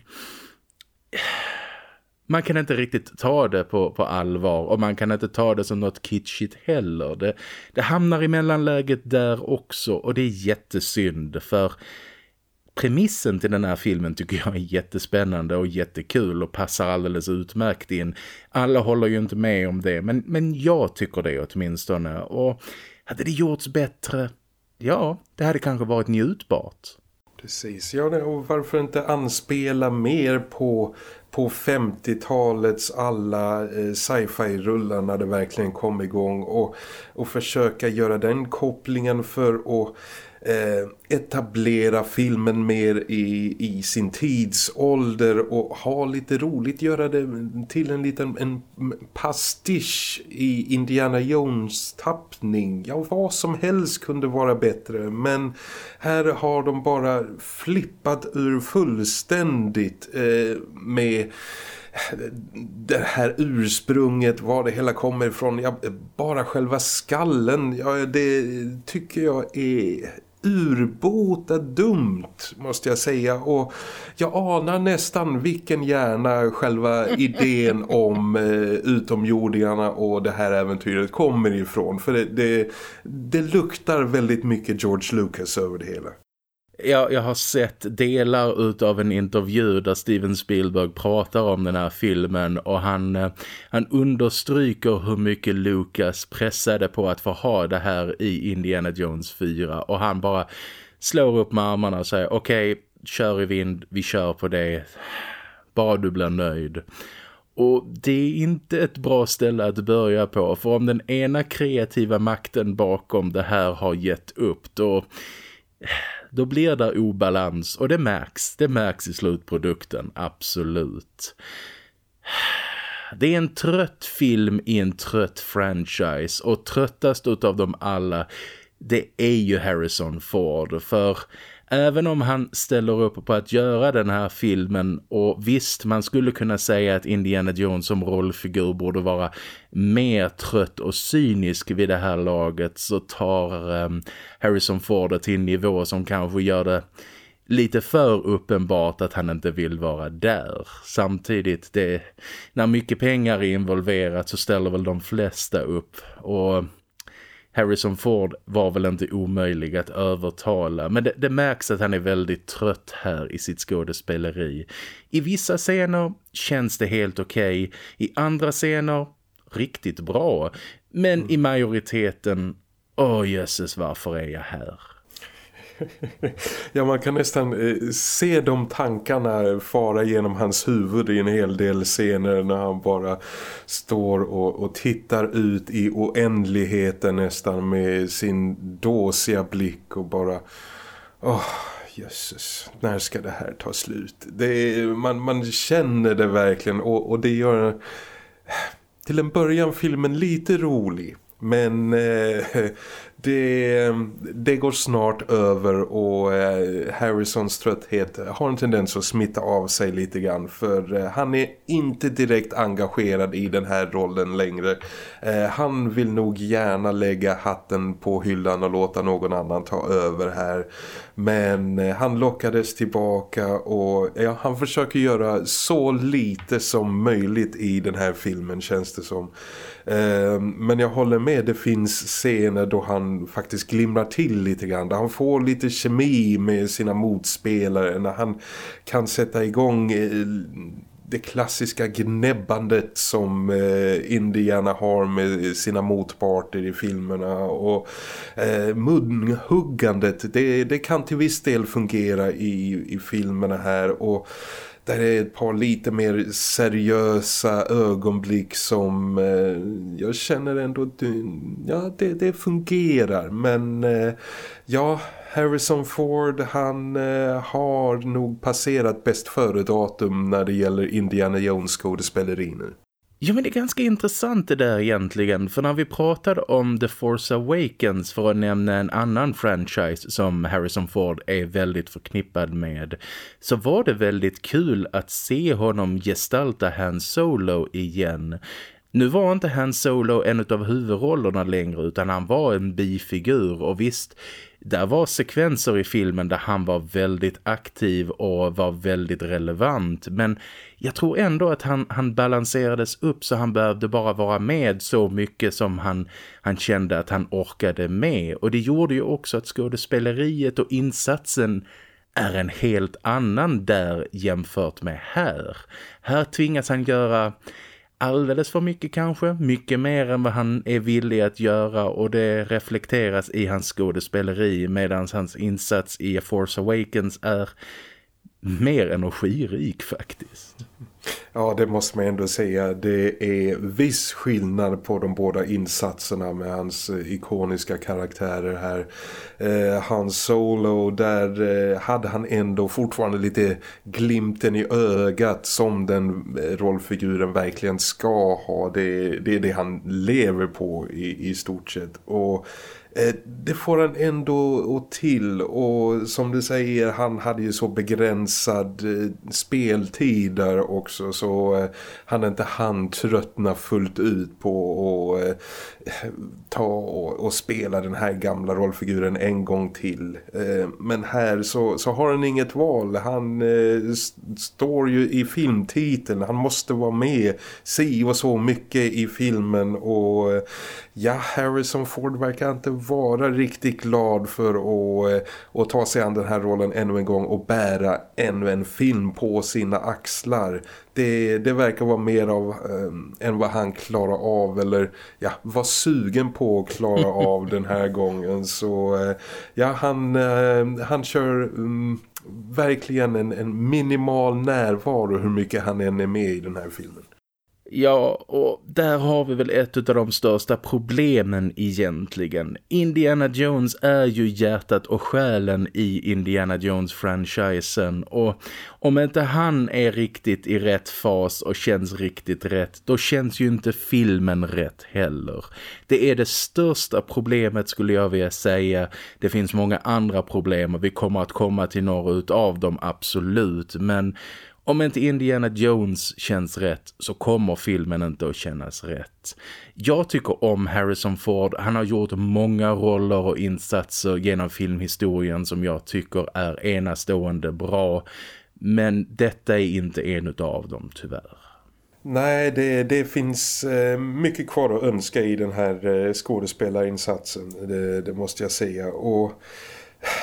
man kan inte riktigt ta det på, på allvar och man kan inte ta det som något kitschigt heller. Det, det hamnar i mellanläget där också och det är jättesynd för premissen till den här filmen tycker jag är jättespännande och jättekul och passar alldeles utmärkt in. Alla håller ju inte med om det men, men jag tycker det åtminstone och hade det gjorts bättre? Ja, det hade kanske varit njutbart. Precis, ja och varför inte anspela mer på på 50-talets alla eh, sci-fi-rullar när det verkligen kom igång och, och försöka göra den kopplingen för att eh, etablera filmen mer i, i sin tidsålder och ha lite roligt, göra det till en liten en pastisch i Indiana Jones tappning. Ja, vad som helst kunde vara bättre men här har de bara flippat ur fullständigt eh, med det här ursprunget, var det hela kommer ifrån. Ja, bara själva skallen, ja, det tycker jag är urbota dumt måste jag säga och jag anar nästan vilken hjärna själva idén om eh, utomjordingarna och det här äventyret kommer ifrån för det, det, det luktar väldigt mycket George Lucas över det hela. Jag, jag har sett delar utav en intervju där Steven Spielberg pratar om den här filmen och han, eh, han understryker hur mycket Lucas pressade på att få ha det här i Indiana Jones 4 och han bara slår upp med armarna och säger okej, okay, kör i vind, vi kör på det, bara du blir nöjd. Och det är inte ett bra ställe att börja på för om den ena kreativa makten bakom det här har gett upp då då blir det obalans och det märks, det märks i slutprodukten, absolut. Det är en trött film i en trött franchise och tröttast av dem alla det är ju Harrison Ford för Även om han ställer upp på att göra den här filmen och visst man skulle kunna säga att Indiana Jones som rollfigur borde vara mer trött och cynisk vid det här laget så tar um, Harrison Ford det till en nivå som kanske gör det lite för uppenbart att han inte vill vara där. Samtidigt, det, när mycket pengar är involverat så ställer väl de flesta upp och Harrison Ford var väl inte omöjlig att övertala. Men det, det, märks att han är väldigt trött här i sitt skådespeleri. I vissa scener känns det helt okej. Okay. I andra scener riktigt bra. Men mm. i majoriteten, åh oh, jösses varför är jag här? Ja, man kan nästan eh, se de tankarna fara genom hans huvud i en hel del scener när han bara står och, och tittar ut i oändligheten nästan med sin dåsiga blick och bara... Åh, jösses, när ska det här ta slut? Det är, man, man känner det verkligen och, och det gör till en början filmen lite rolig. Men eh, det, det går snart över och eh, Harrisons trötthet har en tendens att smitta av sig lite grann för eh, han är inte direkt engagerad i den här rollen längre. Eh, han vill nog gärna lägga hatten på hyllan och låta någon annan ta över här. Men han lockades tillbaka och ja, han försöker göra så lite som möjligt i den här filmen känns det som. Men jag håller med, det finns scener då han faktiskt glimrar till lite grann. Där han får lite kemi med sina motspelare. När han kan sätta igång eh, det klassiska gnäbbandet som eh, Indiana har med sina motparter i filmerna och eh, munhuggandet det, det kan till viss del fungera i, i filmerna här och där är ett par lite mer seriösa ögonblick som eh, jag känner ändå ja, det, det fungerar men eh, ja, Harrison Ford han eh, har nog passerat bäst före datum när det gäller Indiana Jones skådespeleri nu. Ja men det är ganska intressant det där egentligen för när vi pratade om The Force Awakens för att nämna en annan franchise som Harrison Ford är väldigt förknippad med så var det väldigt kul att se honom gestalta Han Solo igen. Nu var inte Han Solo en av huvudrollerna längre utan han var en bifigur och visst där var sekvenser i filmen där han var väldigt aktiv och var väldigt relevant. Men jag tror ändå att han, han balanserades upp så han behövde bara vara med så mycket som han, han kände att han orkade med. Och det gjorde ju också att skådespeleriet och insatsen är en helt annan där jämfört med här. Här tvingas han göra alldeles för mycket kanske. Mycket mer än vad han är villig att göra och det reflekteras i hans skådespeleri medan hans insats i A Force Awakens är mer energirik faktiskt. Ja, det måste man ändå säga. Det är viss skillnad på de båda insatserna med hans eh, ikoniska karaktärer här. Eh, hans solo, där eh, hade han ändå fortfarande lite glimten i ögat som den eh, rollfiguren verkligen ska ha. Det, det är det han lever på i, i stort sett. Och Eh, det får han ändå till och som du säger han hade ju så begränsad eh, speltid där också så eh, han inte han tröttna fullt ut på att ta och, spela den här gamla rollfiguren en gång till. men här så, så har han inget val. Han står ju i filmtiteln. Han måste vara med. Se och så mycket i filmen och ja, Harrison Ford verkar inte vara riktigt glad för att, eh, att ta sig an den här rollen ännu en gång och bära ännu en film på sina axlar. Det, det verkar vara mer av äh, än vad han klarar av eller ja, var sugen på att klara av den här gången. Så äh, ja, han, äh, han kör... Um, verkligen en, en minimal närvaro hur mycket han än är med i den här filmen. Ja, och där har vi väl ett av de största problemen egentligen. Indiana Jones är ju hjärtat och själen i Indiana Jones-franchisen och om inte han är riktigt i rätt fas och känns riktigt rätt, då känns ju inte filmen rätt heller. Det är det största problemet skulle jag vilja säga. Det finns många andra problem och vi kommer att komma till några av dem absolut, men om inte Indiana Jones känns rätt så kommer filmen inte att kännas rätt. Jag tycker om Harrison Ford. Han har gjort många roller och insatser genom filmhistorien som jag tycker är enastående bra. Men detta är inte en av dem tyvärr. Nej, det, det finns eh, mycket kvar att önska i den här eh, skådespelarinsatsen. Det, det måste jag säga. Och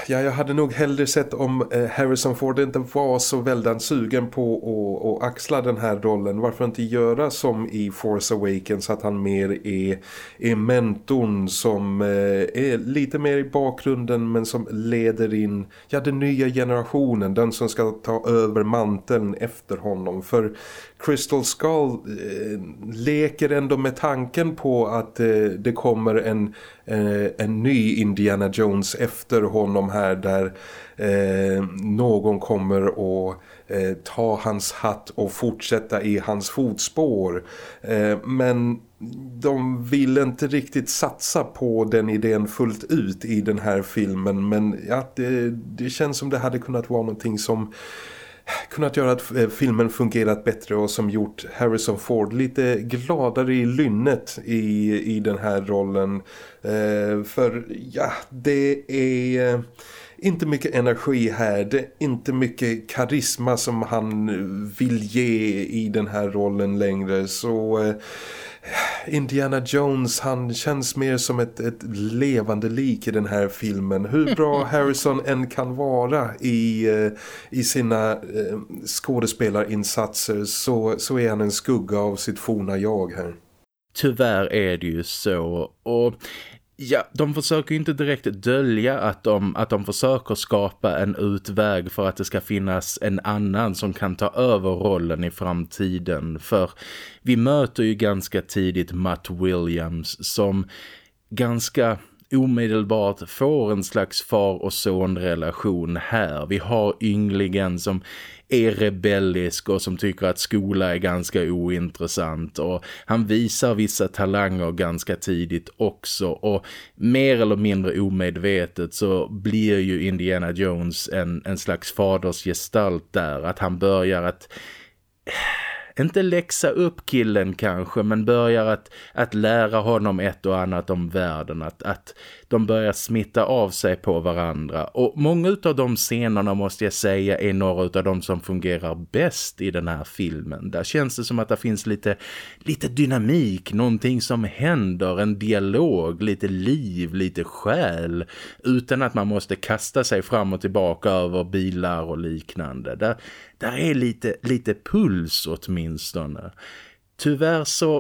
Ja, jag hade nog hellre sett om eh, Harrison Ford inte var så väldigt sugen på att, att axla den här rollen. Varför inte göra som i Force Awakens att han mer är, är mentorn som eh, är lite mer i bakgrunden men som leder in ja, den nya generationen, den som ska ta över manteln efter honom. För Crystal Skull eh, leker ändå med tanken på att eh, det kommer en, eh, en ny Indiana Jones efter honom här där eh, någon kommer att eh, ta hans hatt och fortsätta i hans fotspår. Eh, men de vill inte riktigt satsa på den idén fullt ut i den här filmen men ja, det, det känns som det hade kunnat vara någonting som kunnat göra att eh, filmen fungerat bättre och som gjort Harrison Ford lite gladare i lynnet i, i den här rollen. Eh, för ja, det är eh, inte mycket energi här, det är inte mycket karisma som han vill ge i den här rollen längre så... Eh, Indiana Jones han känns mer som ett, ett levande lik i den här filmen. Hur bra Harrison än kan vara i, eh, i sina eh, skådespelarinsatser så, så är han en skugga av sitt forna jag här. Tyvärr är det ju så och Ja, de försöker ju inte direkt dölja att de, att de försöker skapa en utväg för att det ska finnas en annan som kan ta över rollen i framtiden. För vi möter ju ganska tidigt Matt Williams som ganska omedelbart får en slags far- och sonrelation här. Vi har ynglingen som är rebellisk och som tycker att skola är ganska ointressant. Och han visar vissa talanger ganska tidigt också. Och mer eller mindre omedvetet så blir ju Indiana Jones en, en slags fadersgestalt där. Att han börjar att eh, inte läxa upp killen kanske men börjar att, att lära honom ett och annat om världen. Att, att de börjar smitta av sig på varandra och många av de scenerna måste jag säga är några av de som fungerar bäst i den här filmen. Där känns det som att det finns lite, lite dynamik, någonting som händer, en dialog, lite liv, lite själ utan att man måste kasta sig fram och tillbaka över bilar och liknande. Där, där är lite, lite puls åtminstone. Tyvärr så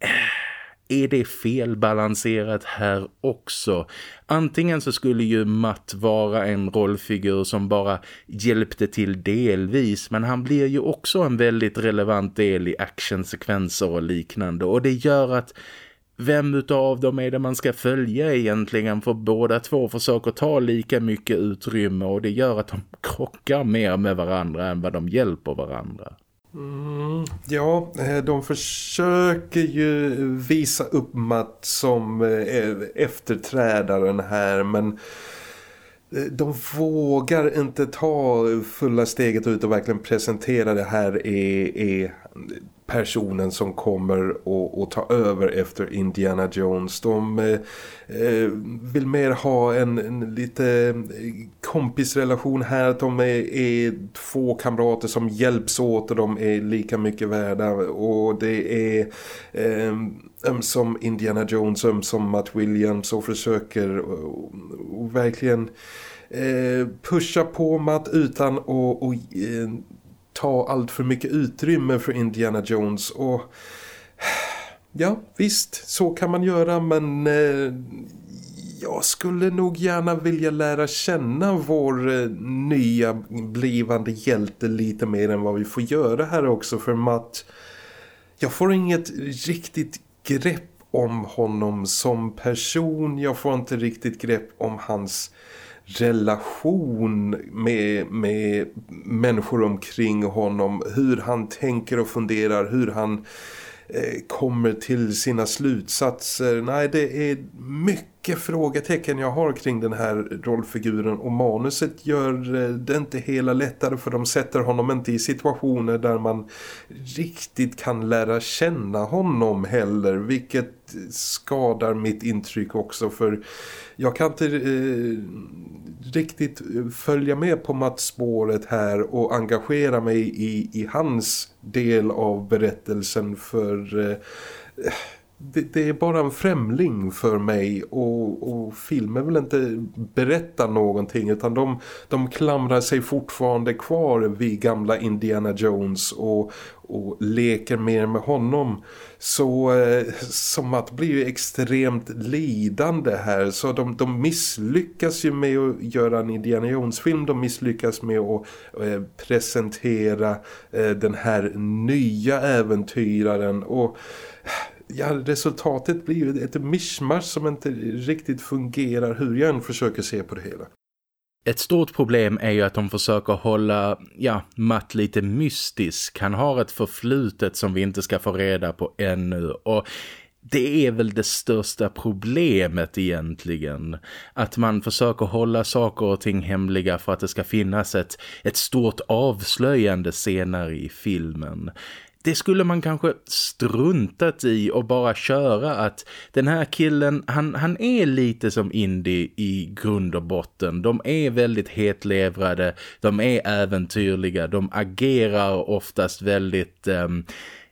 eh, är det felbalanserat här också. Antingen så skulle ju Matt vara en rollfigur som bara hjälpte till delvis men han blir ju också en väldigt relevant del i actionsekvenser och liknande och det gör att vem utav dem är det man ska följa egentligen för båda två försöker ta lika mycket utrymme och det gör att de krockar mer med varandra än vad de hjälper varandra. Mm, ja, eh, de försöker ju visa upp Matt som eh, efterträdaren här men eh, de vågar inte ta fulla steget ut och verkligen presentera det här är, är personen som kommer och ta över efter Indiana Jones. De eh, eh, vill mer ha en, en, lite eh, kompisrelation här. Att de är, är, två kamrater som hjälps åt och de är lika mycket värda. Och det är eh, som Indiana Jones, ömsom Matt Williams och försöker eh, och, och verkligen eh, pusha på Matt utan att ta allt för mycket utrymme för Indiana Jones och ja visst så kan man göra men eh, jag skulle nog gärna vilja lära känna vår eh, nya blivande hjälte lite mer än vad vi får göra här också för Matt jag får inget riktigt grepp om honom som person. Jag får inte riktigt grepp om hans relation med, med människor omkring honom. Hur han tänker och funderar, hur han eh, kommer till sina slutsatser. Nej, det är mycket frågetecken jag har kring den här rollfiguren och manuset gör eh, det inte hela lättare för de sätter honom inte i situationer där man riktigt kan lära känna honom heller vilket skadar mitt intryck också. För jag kan inte eh, riktigt följa med på Mats-spåret här och engagera mig i, i hans del av berättelsen för eh, det, det, är bara en främling för mig och, och filmen vill inte berätta någonting utan de, de klamrar sig fortfarande kvar vid gamla Indiana Jones och, och leker mer med honom. Så eh, som att bli extremt lidande här. Så de, de misslyckas ju med att göra en Indiana Jones-film. De misslyckas med att eh, presentera eh, den här nya äventyraren. Och ja, resultatet blir ju ett mischmasch som inte riktigt fungerar hur jag än försöker se på det hela. Ett stort problem är ju att de försöker hålla ja, Matt lite mystisk. Han har ett förflutet som vi inte ska få reda på ännu och det är väl det största problemet egentligen. Att man försöker hålla saker och ting hemliga för att det ska finnas ett, ett stort avslöjande senare i filmen det skulle man kanske struntat i och bara köra att den här killen, han, han är lite som Indy i grund och botten. De är väldigt hetlevrade, de är äventyrliga, de agerar oftast väldigt... Um,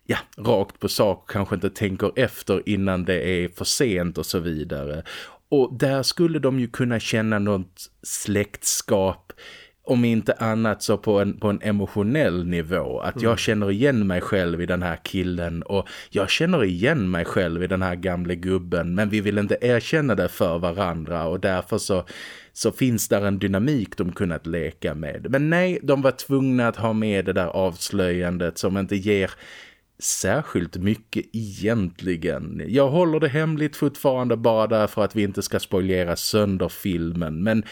ja, rakt på sak kanske inte tänker efter innan det är för sent och så vidare. Och där skulle de ju kunna känna något släktskap om inte annat så på en, på en emotionell nivå. Att jag mm. känner igen mig själv i den här killen och jag känner igen mig själv i den här gamla gubben. Men vi vill inte erkänna det för varandra och därför så, så finns där en dynamik de kunnat leka med. Men nej, de var tvungna att ha med det där avslöjandet som inte ger särskilt mycket egentligen. Jag håller det hemligt fortfarande bara därför att vi inte ska spoilera sönder filmen. Men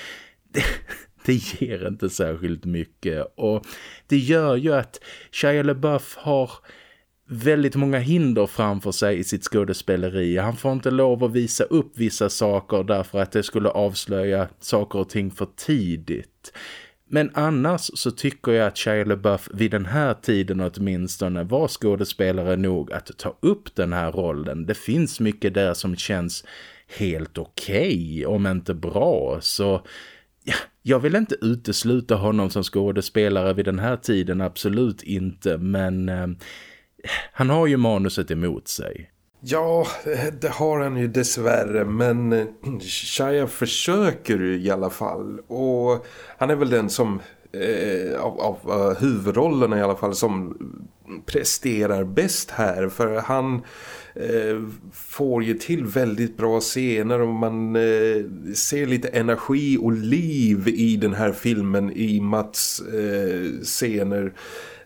det, ger inte särskilt mycket och det gör ju att Shia LaBeouf har väldigt många hinder framför sig i sitt skådespeleri. Han får inte lov att visa upp vissa saker därför att det skulle avslöja saker och ting för tidigt. Men annars så tycker jag att Shia LaBeouf vid den här tiden åtminstone var skådespelare nog att ta upp den här rollen. Det finns mycket där som känns helt okej, okay, om inte bra. Så ja, jag vill inte utesluta honom som skådespelare vid den här tiden, absolut inte. Men eh, han har ju manuset emot sig. Ja, det har han ju dessvärre men eh, Shia försöker ju i alla fall och han är väl den som eh, av, av eh, huvudrollerna i alla fall som presterar bäst här för han eh, får ju till väldigt bra scener och man eh, ser lite energi och liv i den här filmen i Mats eh, scener.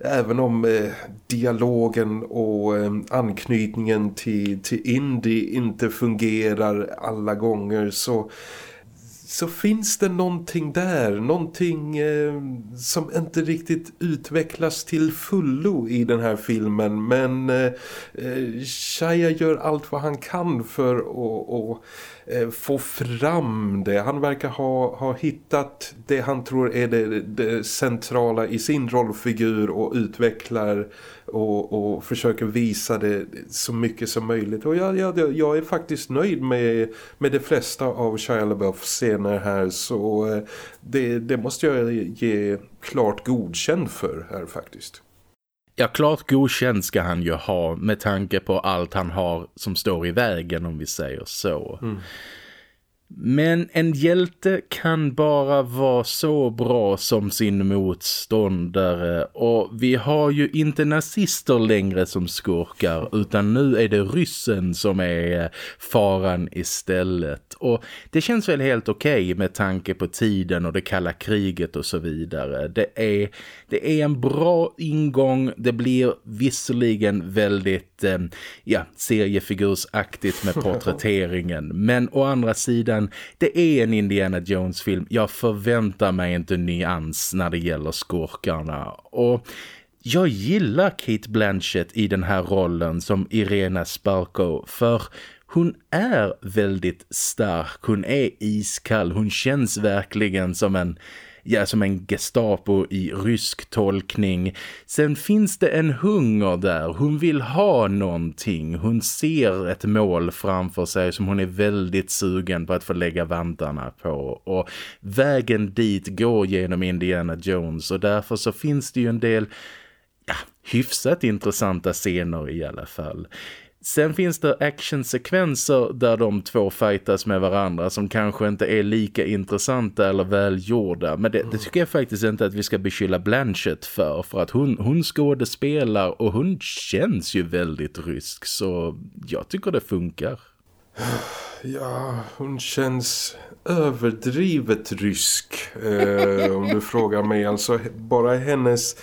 Även om eh, dialogen och eh, anknytningen till, till Indy inte fungerar alla gånger så så finns det någonting där, någonting eh, som inte riktigt utvecklas till fullo i den här filmen men eh, eh Shia gör allt vad han kan för att eh, få fram det. Han verkar ha, ha hittat det han tror är det, det centrala i sin rollfigur och utvecklar och, och försöker visa det så mycket som möjligt. Och jag, jag, jag är faktiskt nöjd med, med de flesta av Shia LaBeoufs scener här så eh, det, det måste jag ge klart godkänd för här faktiskt. Ja, klart godkänd ska han ju ha med tanke på allt han har som står i vägen om vi säger så. Mm. Men en hjälte kan bara vara så bra som sin motståndare och vi har ju inte nazister längre som skurkar utan nu är det ryssen som är eh, faran istället. Och det känns väl helt okej okay med tanke på tiden och det kalla kriget och så vidare. Det är, det är en bra ingång, det blir visserligen väldigt eh, ja, seriefigursaktigt med porträtteringen men å andra sidan det är en Indiana Jones-film. Jag förväntar mig inte nyans när det gäller skurkarna. Och jag gillar Kate Blanchett i den här rollen som Irena Sparko för hon är väldigt stark, hon är iskall, hon känns verkligen som en ja, som en Gestapo i rysk tolkning. Sen finns det en hunger där. Hon vill ha någonting. Hon ser ett mål framför sig som hon är väldigt sugen på att få lägga vantarna på. Och vägen dit går genom Indiana Jones och därför så finns det ju en del ja, hyfsat intressanta scener i alla fall. Sen finns det actionsekvenser där de två fightas med varandra som kanske inte är lika intressanta eller välgjorda. Men det, det tycker jag faktiskt inte att vi ska beskylla Blanchett för. För att hon, hon skådespelar och hon känns ju väldigt rysk. Så jag tycker det funkar. Ja, hon känns överdrivet rysk eh, om du frågar mig. Alltså bara hennes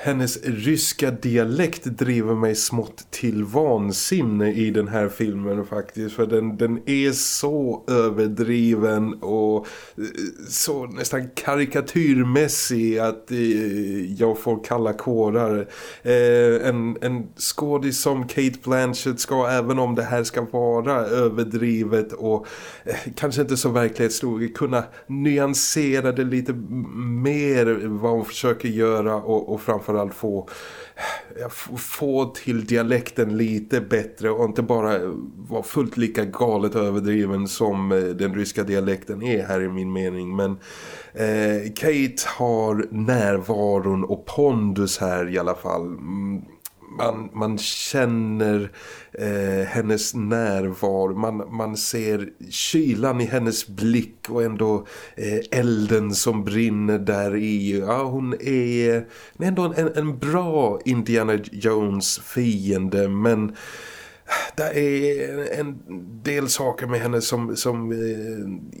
hennes ryska dialekt driver mig smått till vansinne i den här filmen faktiskt. För den, den är så överdriven och eh, så nästan karikatyrmässig att eh, jag får kalla kårar. Eh, en, en skådis som Kate Blanchett ska, även om det här ska vara överdrivet och kanske inte så verklighetstroget, kunna nyansera det lite mer vad hon försöker göra och och, framförallt få, få till dialekten lite bättre och inte bara vara fullt lika galet överdriven som eh, den ryska dialekten är här i min mening. Men eh, Kate har närvaron och pondus här i alla fall. Mm, man, man känner eh, hennes närvaro. Man, man ser kylan i hennes blick och ändå eh, elden som brinner där i. Ja, hon är ändå en, en bra Indiana Jones fiende men eh, det är en del saker med henne som, som eh,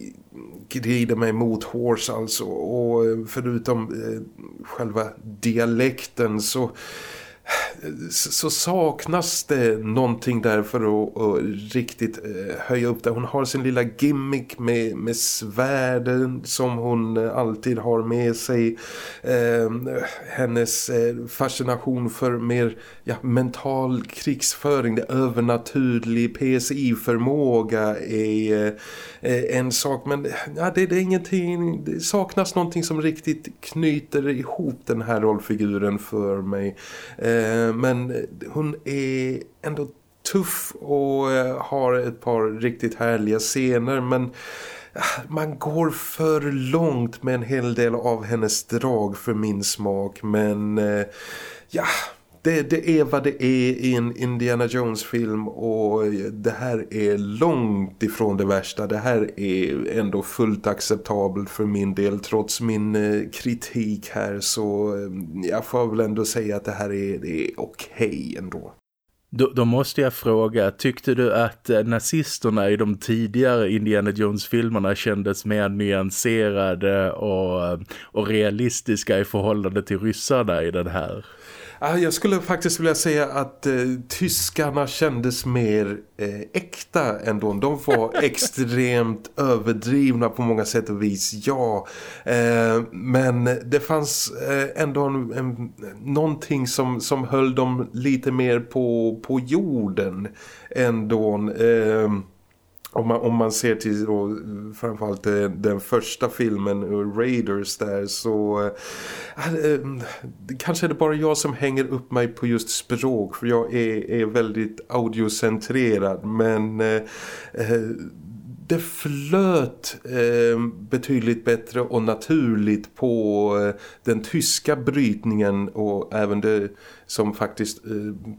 grider mig mot hårs alltså och eh, förutom eh, själva dialekten så så saknas det någonting där för att, att riktigt eh, höja upp det. Hon har sin lilla gimmick med, med svärden som hon eh, alltid har med sig. Ehm, eh, hennes fascination för mer ja, mental krigsföring, det övernaturlig PCI-förmåga är eh, en sak. Men ja, det, det är ingenting, det saknas någonting som riktigt knyter ihop den här rollfiguren för mig. Eh, Eh, men hon är ändå tuff och eh, har ett par riktigt härliga scener men eh, man går för långt med en hel del av hennes drag för min smak men ja det, det, är vad det är i en Indiana Jones-film och det här är långt ifrån det värsta. Det här är ändå fullt acceptabelt för min del trots min eh, kritik här så eh, jag får väl ändå säga att det här är, är okej okay ändå. Då, då, måste jag fråga, tyckte du att eh, nazisterna i de tidigare Indiana Jones-filmerna kändes mer nyanserade och, och realistiska i förhållande till ryssarna i den här? Jag skulle faktiskt vilja säga att eh, tyskarna kändes mer eh, äkta ändå. De var extremt överdrivna på många sätt och vis, ja. Eh, men det fanns eh, ändå en, en, någonting som, som höll dem lite mer på, på jorden ändå. Eh, om man, om man ser till då, framförallt eh, den, första filmen eh, Raiders där så äh, äh, kanske är det bara jag som hänger upp mig på just språk för jag är, är väldigt audiocentrerad. Men äh, det flöt eh, betydligt bättre och naturligt på eh, den tyska brytningen och även det som faktiskt eh,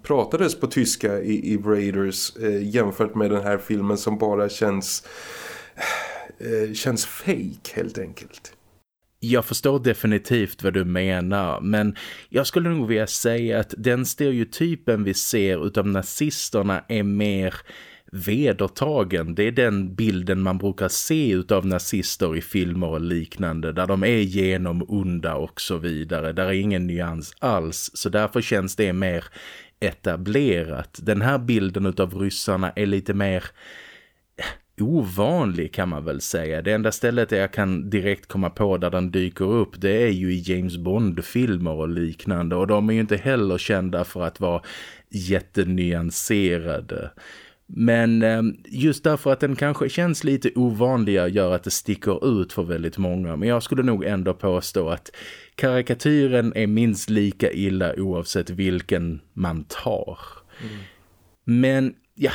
pratades på tyska i, i Raiders eh, jämfört med den här filmen som bara känns eh, känns fake helt enkelt. Jag förstår definitivt vad du menar men jag skulle nog vilja säga att den stereotypen vi ser utav nazisterna är mer vedertagen. Det är den bilden man brukar se utav nazister i filmer och liknande där de är genom onda och så vidare. Där är ingen nyans alls så därför känns det mer etablerat. Den här bilden utav ryssarna är lite mer eh, ovanlig kan man väl säga. Det enda stället jag kan direkt komma på där den dyker upp det är ju i James Bond-filmer och liknande och de är ju inte heller kända för att vara jättenyanserade. Men ehm, just därför att den kanske känns lite ovanligare gör att det sticker ut för väldigt många. Men jag skulle nog ändå påstå att karikatyren är minst lika illa oavsett vilken man tar. Mm. Men ja,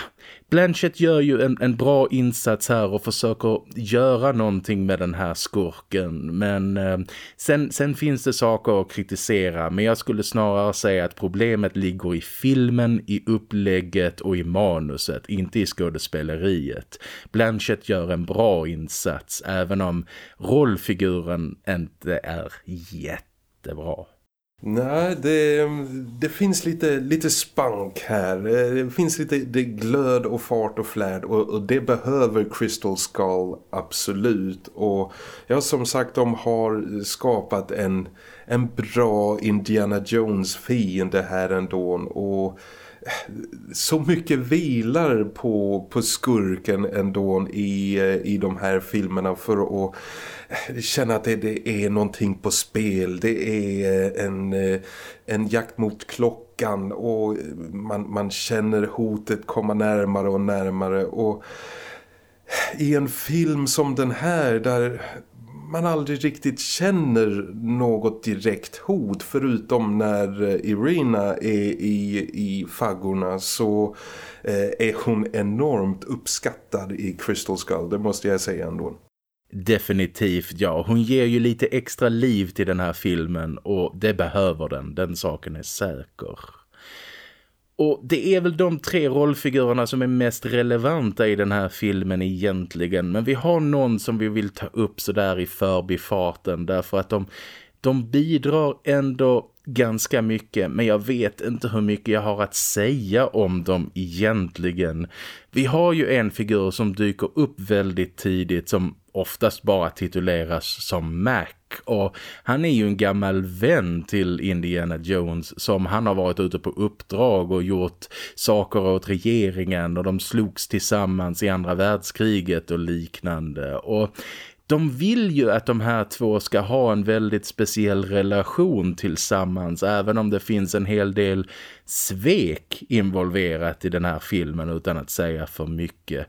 Blanchett gör ju en, en bra insats här och försöker göra någonting med den här skurken. Men eh, sen, sen finns det saker att kritisera. Men jag skulle snarare säga att problemet ligger i filmen, i upplägget och i manuset. Inte i skådespeleriet. Blanchett gör en bra insats även om rollfiguren inte är jättebra. Nej, det, det finns lite, lite spank här. Eh, det finns lite det glöd och fart och flärd och, och, det behöver Crystal Skull absolut. Och ja, som sagt, de har skapat en, en bra Indiana Jones-fiende här ändå. Och så mycket vilar på, på skurken ändå i, i de här filmerna för att känna att det, det är någonting på spel. Det är en, en jakt mot klockan och man, man känner hotet komma närmare och närmare och i en film som den här där man aldrig riktigt känner något direkt hot förutom när eh, Irina är i, i faggorna så eh, är hon enormt uppskattad i Crystal Skull, det måste jag säga ändå. Definitivt, ja. Hon ger ju lite extra liv till den här filmen och det behöver den, den saken är säker. Och det är väl de tre rollfigurerna som är mest relevanta i den här filmen egentligen. Men vi har någon som vi vill ta upp så där i förbifarten därför att de, de bidrar ändå ganska mycket men jag vet inte hur mycket jag har att säga om dem egentligen. Vi har ju en figur som dyker upp väldigt tidigt som oftast bara tituleras som Mac och han är ju en gammal vän till Indiana Jones som han har varit ute på uppdrag och gjort saker åt regeringen och de slogs tillsammans i andra världskriget och liknande och de vill ju att de här två ska ha en väldigt speciell relation tillsammans även om det finns en hel del svek involverat i den här filmen utan att säga för mycket.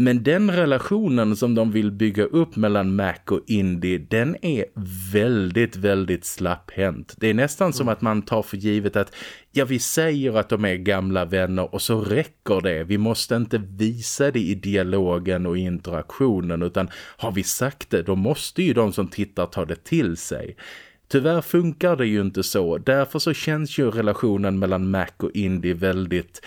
Men den relationen som de vill bygga upp mellan Mac och Indy, den är väldigt, väldigt slapphänt. Det är nästan som att man tar för givet att ja, vi säger att de är gamla vänner och så räcker det. Vi måste inte visa det i dialogen och interaktionen utan har vi sagt det, då måste ju de som tittar ta det till sig. Tyvärr funkar det ju inte så. Därför så känns ju relationen mellan Mac och Indy väldigt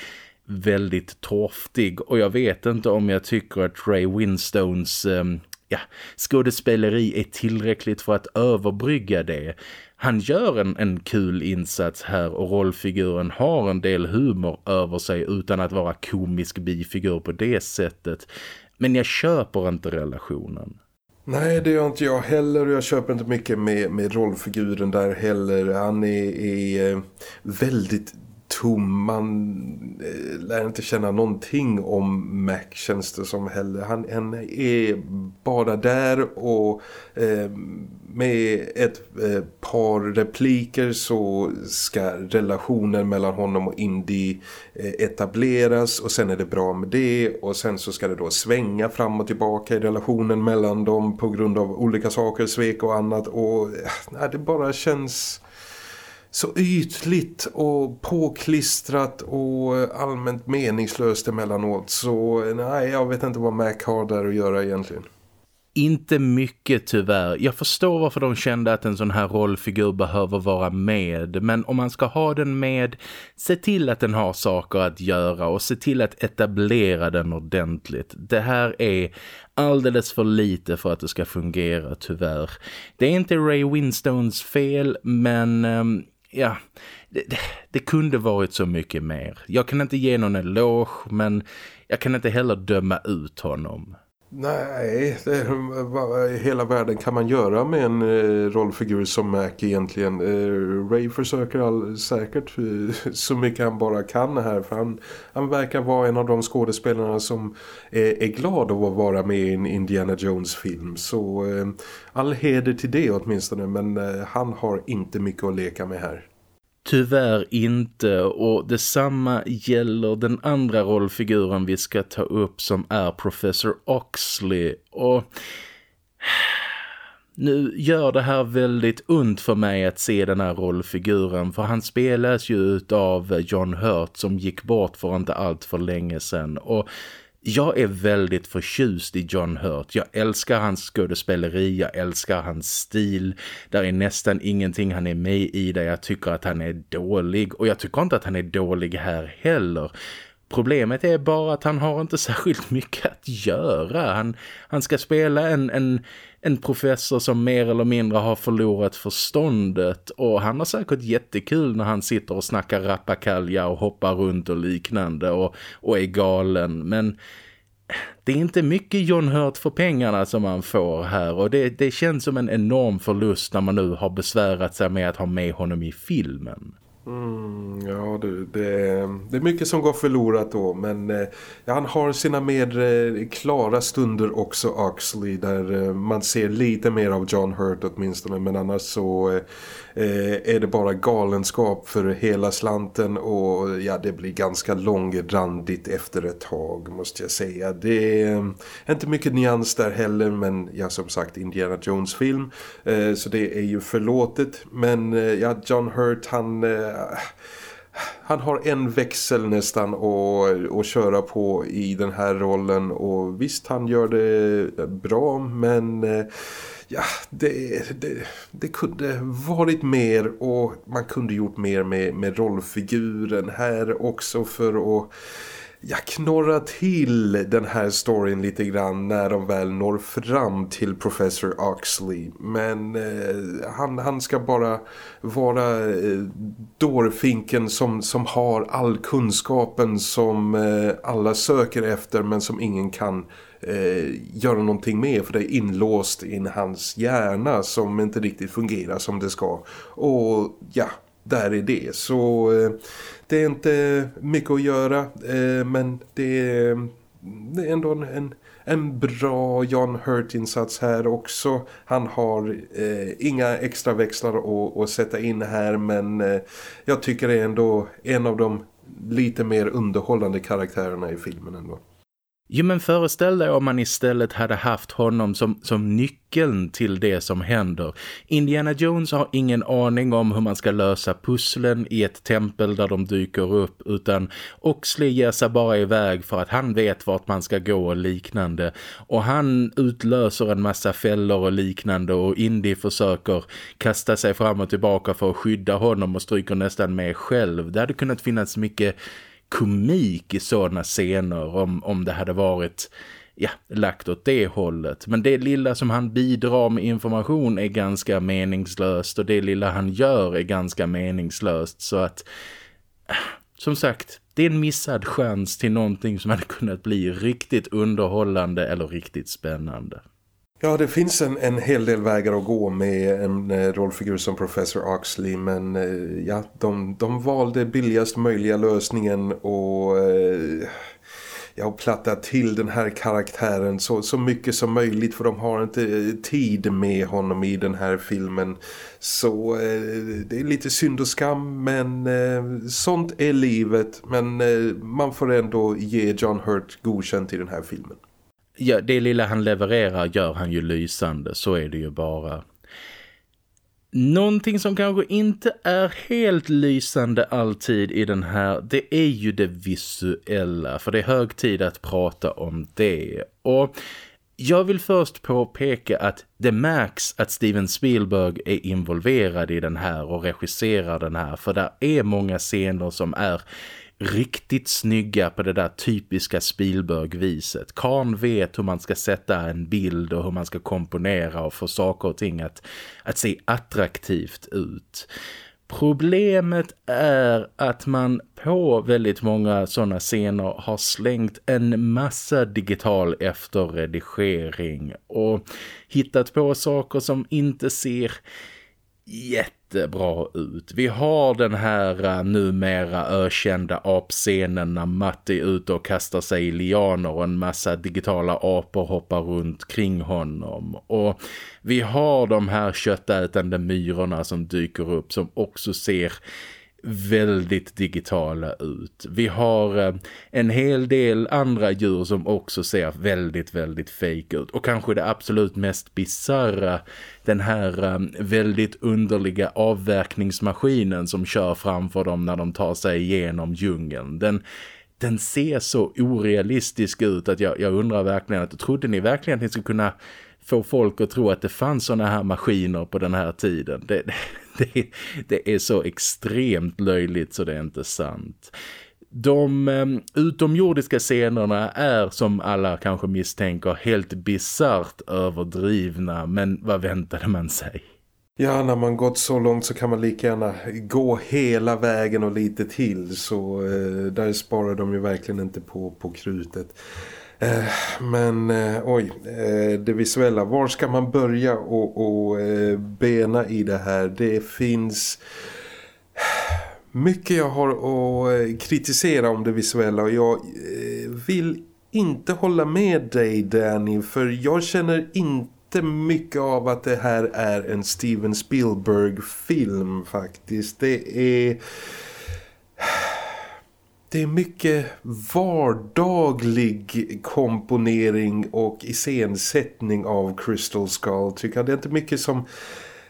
väldigt torftig och jag vet inte om jag tycker att Ray Winstones eh, ja, skådespeleri är tillräckligt för att överbrygga det. Han gör en, en kul insats här och rollfiguren har en del humor över sig utan att vara komisk bifigur på det sättet. Men jag köper inte relationen. Nej, det gör inte jag heller och jag köper inte mycket med, med rollfiguren där heller. Han är, är eh, väldigt tom. Man eh, lär inte känna någonting om Mac känns det som heller. Han, han är bara där och eh, med ett eh, par repliker så ska relationen mellan honom och Indy eh, etableras och sen är det bra med det och sen så ska det då svänga fram och tillbaka i relationen mellan dem på grund av olika saker, svek och annat och eh, det bara känns så ytligt och påklistrat och allmänt meningslöst emellanåt. Så nej, jag vet inte vad Mac har där att göra egentligen. Inte mycket tyvärr. Jag förstår varför de kände att en sån här rollfigur behöver vara med. Men om man ska ha den med, se till att den har saker att göra och se till att etablera den ordentligt. Det här är alldeles för lite för att det ska fungera tyvärr. Det är inte Ray Winstones fel men um, ja, det, det, det, kunde varit så mycket mer. Jag kan inte ge någon eloge men jag kan inte heller döma ut honom. Nej, det, vad hela världen kan man göra med en eh, rollfigur som Mac egentligen. Eh, Ray försöker all, säkert eh, så mycket han bara kan här för han, han verkar vara en av de skådespelarna som är, är glad av att vara med i en Indiana Jones-film. Så eh, all heder till det åtminstone men eh, han har inte mycket att leka med här. Tyvärr inte. Och detsamma gäller den andra rollfiguren vi ska ta upp som är Professor Oxley. Och Nu gör det här väldigt ont för mig att se den här rollfiguren för han spelas ju av John Hurt som gick bort för inte allt för länge sedan. Och jag är väldigt förtjust i John Hurt. Jag älskar hans skådespeleri, jag älskar hans stil. Där är nästan ingenting han är med i där jag tycker att han är dålig. Och jag tycker inte att han är dålig här heller. Problemet är bara att han har inte särskilt mycket att göra. Han, han ska spela en, en, en professor som mer eller mindre har förlorat förståndet och han har säkert jättekul när han sitter och snackar rappakalja och hoppar runt och liknande och, och är galen. Men det är inte mycket John Hurt för pengarna som man får här och det, det känns som en enorm förlust när man nu har besvärat sig med att ha med honom i filmen. Mm, ja, du, det, det, är mycket som går förlorat då men eh, han har sina mer eh, klara stunder också Oxley där eh, man ser lite mer av John Hurt åtminstone men annars så eh, eh är det bara galenskap för hela slanten och ja det blir ganska långrandigt efter ett tag måste jag säga. Det är eh, inte mycket nyans där heller men ja som sagt Indiana Jones film eh, så det är ju förlåtet men eh, ja John Hurt han han har en växel nästan att, att köra på i den här rollen. Och visst han gör det bra men eh, ja, det, det, det, kunde varit mer och man kunde gjort mer med, med rollfiguren här också för att jag knorrar till den här storyn lite grann när de väl når fram till Professor Oxley. Men eh, han, han ska bara vara eh, dårfinken som, som har all kunskapen som eh, alla söker efter men som ingen kan eh, göra någonting med för det är inlåst i hans hjärna som inte riktigt fungerar som det ska. Och ja, där är det. Så eh, det är inte mycket att göra eh, men det är, det är ändå en, en bra John Hurt-insats här också. Han har eh, inga extra växlar att, att sätta in här men eh, jag tycker det är ändå en av de lite mer underhållande karaktärerna i filmen ändå. Jo men föreställ dig om man istället hade haft honom som, som nyckeln till det som händer. Indiana Jones har ingen aning om hur man ska lösa pusslen i ett tempel där de dyker upp utan Oxley ger sig bara iväg för att han vet vart man ska gå och liknande. Och han utlöser en massa fällor och liknande och Indy försöker kasta sig fram och tillbaka för att skydda honom och stryker nästan med själv. Det hade kunnat finnas mycket komik i sådana scener om, om det hade varit ja, lagt åt det hållet. Men det lilla som han bidrar med information är ganska meningslöst och det lilla han gör är ganska meningslöst så att äh, som sagt, det är en missad chans till någonting som hade kunnat bli riktigt underhållande eller riktigt spännande. Ja, det finns en, en hel del vägar att gå med en eh, rollfigur som Professor Oxley men eh, ja, de, de valde billigast möjliga lösningen och eh, jag har plattat till den här karaktären så, så mycket som möjligt för de har inte tid med honom i den här filmen. Så eh, det är lite synd och skam men eh, sånt är livet men eh, man får ändå ge John Hurt godkänt i den här filmen ja, det lilla han levererar gör han ju lysande, så är det ju bara. Någonting som kanske inte är helt lysande alltid i den här, det är ju det visuella. För det är hög tid att prata om det. Och jag vill först påpeka att det märks att Steven Spielberg är involverad i den här och regisserar den här. För det är många scener som är riktigt snygga på det där typiska Spielberg-viset. Karn vet hur man ska sätta en bild och hur man ska komponera och få saker och ting att, att se attraktivt ut. Problemet är att man på väldigt många sådana scener har slängt en massa digital efterredigering och hittat på saker som inte ser jättebra ut. Vi har den här uh, numera ökända apscenen när Matti är ute och kastar sig i lianer och en massa digitala apor hoppar runt kring honom. Och vi har de här köttätande myrorna som dyker upp som också ser väldigt digitala ut. Vi har eh, en hel del andra djur som också ser väldigt, väldigt fake ut. Och kanske det absolut mest bizarra, den här eh, väldigt underliga avverkningsmaskinen som kör framför dem när de tar sig igenom djungeln. Den den ser så orealistisk ut att jag, jag undrar verkligen att trodde ni verkligen att ni skulle kunna få folk att tro att det fanns sådana här maskiner på den här tiden. Det, det, det är så extremt löjligt så det är inte sant. De eh, utomjordiska scenerna är som alla kanske misstänker helt bizart överdrivna men vad väntade man sig? Ja, när man gått så långt så kan man lika gärna gå hela vägen och lite till. Så eh, där sparar de ju verkligen inte på, på krutet. Eh, men eh, oj, eh, det visuella. Var ska man börja och, och bena i det här? Det finns mycket jag har att kritisera om det visuella och jag vill inte hålla med dig Danny för jag känner inte mycket av att det här är en Steven Spielberg-film faktiskt. Det är... Det är mycket vardaglig komponering och iscensättning av Crystal Skull tycker jag. Det är inte mycket som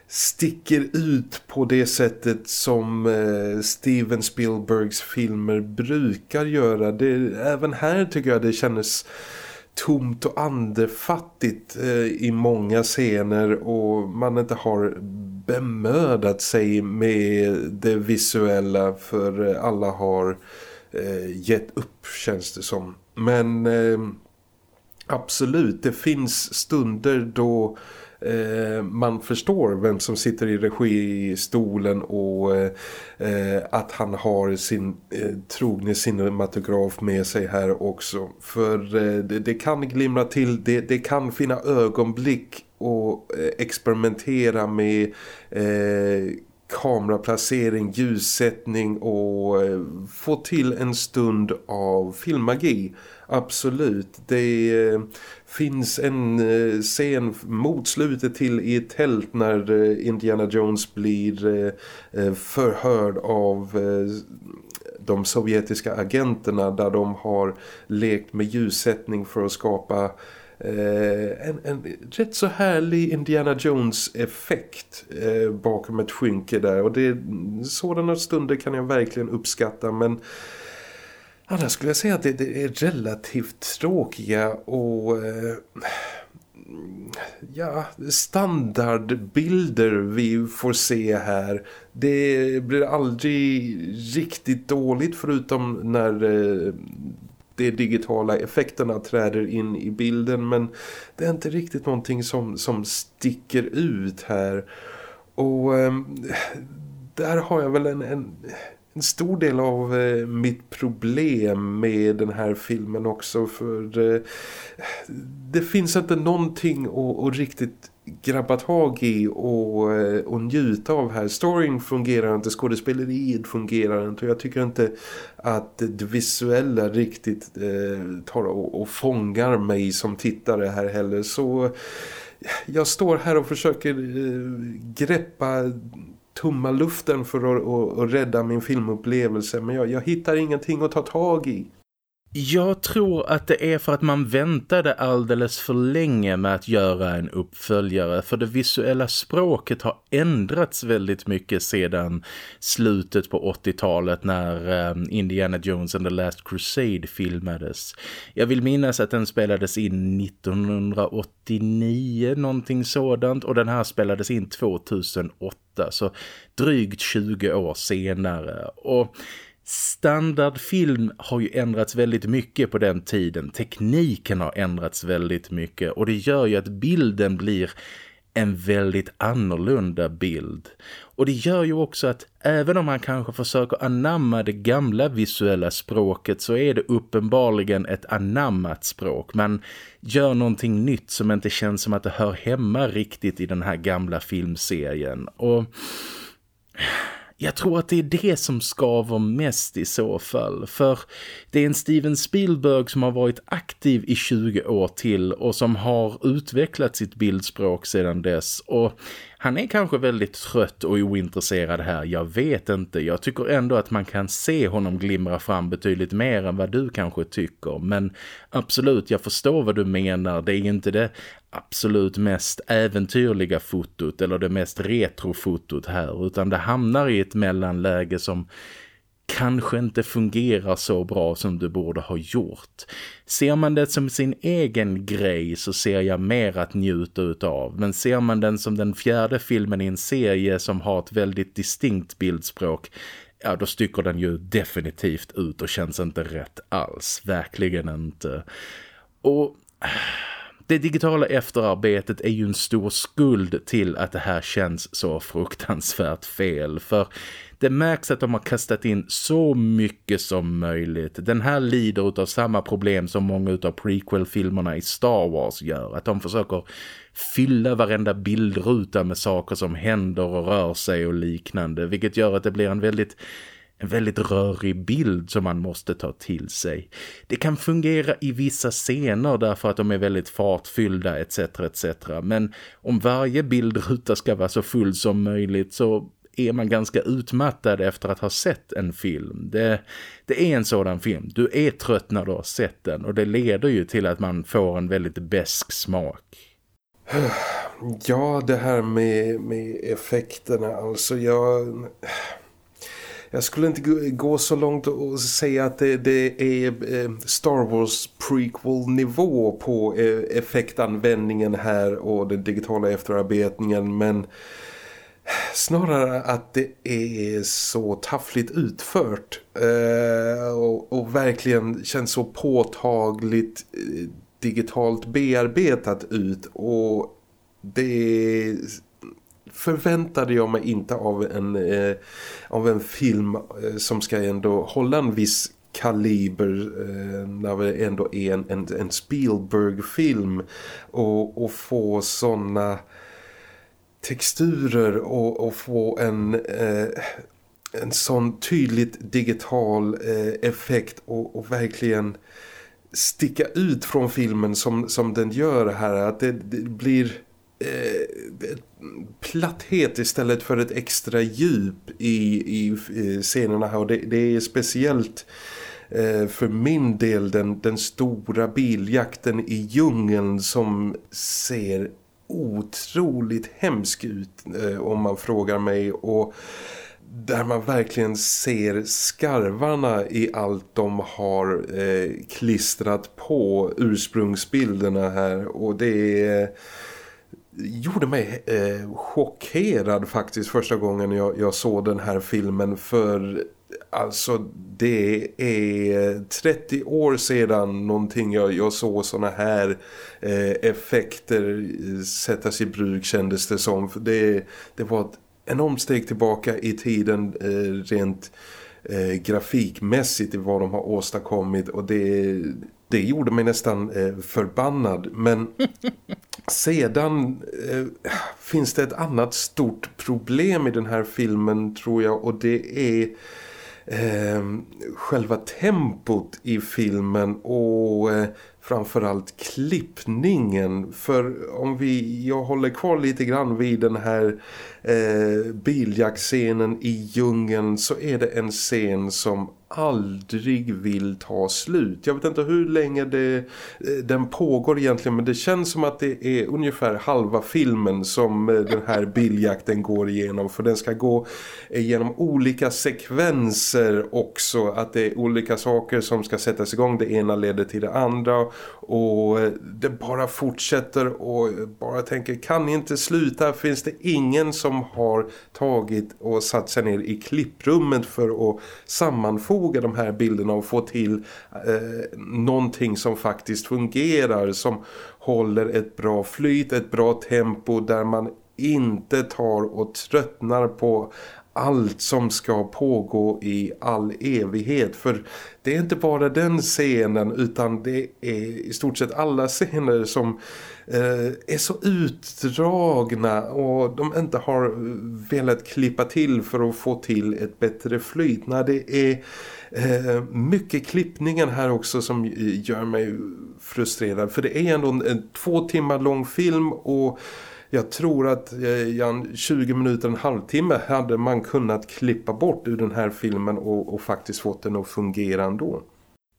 sticker ut på det sättet som eh, Steven Spielbergs filmer brukar göra. Det, även här tycker jag det känns tomt och andefattigt eh, i många scener och man inte har bemödat sig med det visuella för eh, alla har Eh, gett upp känns det som. Men eh, absolut, det finns stunder då eh, man förstår vem som sitter i registolen och eh, eh, att han har sin eh, trogne cinematograf med sig här också. För eh, det, det, kan glimra till, det, det kan finna ögonblick och eh, experimentera med eh, kameraplacering, ljussättning och eh, få till en stund av filmmagi. Absolut, det eh, finns en eh, scen mot slutet till i ett tält när eh, Indiana Jones blir eh, eh, förhörd av de sovjetiska agenterna där de har lekt med ljussättning för att skapa Eh, en, en rätt så härlig Indiana Jones-effekt eh, bakom ett skynke där. Och det, sådana stunder kan jag verkligen uppskatta men... Annars skulle jag säga att det, det är relativt tråkiga och... Eh, ja, standardbilder vi får se här. Det blir aldrig riktigt dåligt förutom när eh, de digitala effekterna träder in i bilden men det är inte riktigt någonting som, som sticker ut här. Och eh, där har jag väl en, en, en stor del av eh, mitt problem med den här filmen också för eh, det finns inte någonting att, att riktigt grabba tag i och, eh, och njuta av här. Storyn fungerar inte, skådespeleriet fungerar inte och jag tycker inte att det visuella riktigt eh, tar och, och fångar mig som tittare här heller. Så jag står här och försöker eh, greppa tumma luften för att, och, och rädda min filmupplevelse men jag, jag hittar ingenting att ta tag i. Jag tror att det är för att man väntade alldeles för länge med att göra en uppföljare för det visuella språket har ändrats väldigt mycket sedan slutet på 80-talet när eh, Indiana Jones and the Last Crusade filmades. Jag vill minnas att den spelades in 1989, någonting sådant och den här spelades in 2008 så drygt 20 år senare och Standardfilm har ju ändrats väldigt mycket på den tiden. Tekniken har ändrats väldigt mycket och det gör ju att bilden blir en väldigt annorlunda bild. Och det gör ju också att även om man kanske försöker anamma det gamla visuella språket så är det uppenbarligen ett anammat språk. Man gör någonting nytt som inte känns som att det hör hemma riktigt i den här gamla filmserien. Och jag tror att det är det som skaver mest i så fall. För det är en Steven Spielberg som har varit aktiv i 20 år till och som har utvecklat sitt bildspråk sedan dess. Och Han är kanske väldigt trött och ointresserad här, jag vet inte. Jag tycker ändå att man kan se honom glimra fram betydligt mer än vad du kanske tycker. Men absolut, jag förstår vad du menar. Det är inte det absolut mest äventyrliga fotot eller det mest retrofotot här. Utan det hamnar i ett mellanläge som kanske inte fungerar så bra som du borde ha gjort. Ser man det som sin egen grej så ser jag mer att njuta utav. Men ser man den som den fjärde filmen i en serie som har ett väldigt distinkt bildspråk ja då stycker den ju definitivt ut och känns inte rätt alls. Verkligen inte. Och det digitala efterarbetet är ju en stor skuld till att det här känns så fruktansvärt fel. För det märks att de har kastat in så mycket som möjligt. Den här lider av samma problem som många av prequel-filmerna i Star Wars gör. Att de försöker fylla varenda bildruta med saker som händer och rör sig och liknande. Vilket gör att det blir en väldigt en väldigt rörig bild som man måste ta till sig. Det kan fungera i vissa scener därför att de är väldigt fartfyllda etc. etc. Men om varje bildruta ska vara så full som möjligt så är man ganska utmattad efter att ha sett en film. Det, det är en sådan film. Du är trött när du har sett den och det leder ju till att man får en väldigt besk smak. Ja, det här med, med effekterna. Alltså jag... Jag skulle inte gå så långt och säga att det, det är eh, Star Wars prequel-nivå på eh, effektanvändningen här och den digitala efterarbetningen men snarare att det är så taffligt utfört eh, och, och, verkligen känns så påtagligt digitalt bearbetat ut. Och det förväntade jag mig inte av en, eh, av en film eh, som ska ändå hålla en viss kaliber eh, när det ändå är en, en, en Spielberg-film och, och få sådana texturer och, och få en, eh, en sån tydligt digital eh, effekt och, och, verkligen sticka ut från filmen som, som den gör här. Att det, det blir eh, platthet istället för ett extra djup i, i, i scenerna här. Och det, det är speciellt eh, för min del den, den stora biljakten i djungeln som ser otroligt hemsk ut eh, om man frågar mig och där man verkligen ser skarvarna i allt de har eh, klistrat på ursprungsbilderna här och det är gjorde mig eh, chockerad faktiskt första gången jag, jag såg den här filmen för alltså det är 30 år sedan någonting jag, jag såg såna här eh, effekter eh, sättas i bruk kändes det som. Det, det var ett enormt steg tillbaka i tiden eh, rent eh, grafikmässigt i vad de har åstadkommit och det, det gjorde mig nästan eh, förbannad. Men sedan eh, finns det ett annat stort problem i den här filmen tror jag och det är eh, själva tempot i filmen och eh, framförallt klippningen för om vi, jag håller kvar lite grann vid den här eh, biljaktscenen i djungeln så är det en scen som aldrig vill ta slut. Jag vet inte hur länge det, eh, den pågår egentligen men det känns som att det är ungefär halva filmen som eh, den här biljakten går igenom för den ska gå igenom olika sekvenser också att det är olika saker som ska sättas igång. Det ena leder till det andra och eh, det bara fortsätter och bara tänker kan ni inte sluta? Finns det ingen som som har tagit och satt sig ner i klipprummet för att sammanfoga de här bilderna och få till eh, någonting som faktiskt fungerar som håller ett bra flyt, ett bra tempo där man inte tar och tröttnar på allt som ska pågå i all evighet. För det är inte bara den scenen utan det är i stort sett alla scener som eh, Eh, är så utdragna och de inte har velat klippa till för att få till ett bättre flyt. När det är eh, mycket klippningen här också som gör mig frustrerad för det är ändå en, två timmar lång film och jag tror att eh, 20 minuter, en halvtimme hade man kunnat klippa bort ur den här filmen och, och faktiskt fått den att fungera ändå.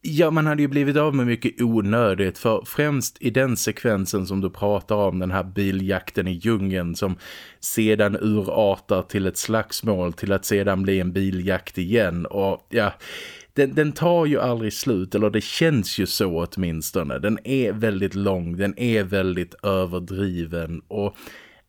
Ja, man hade ju blivit av med mycket onödigt för främst i den sekvensen som du pratar om, den här biljakten i djungeln som sedan urartar till ett slagsmål till att sedan bli en biljakt igen och ja, den, den tar ju aldrig slut, eller det känns ju så åtminstone. Den är väldigt lång, den är väldigt överdriven och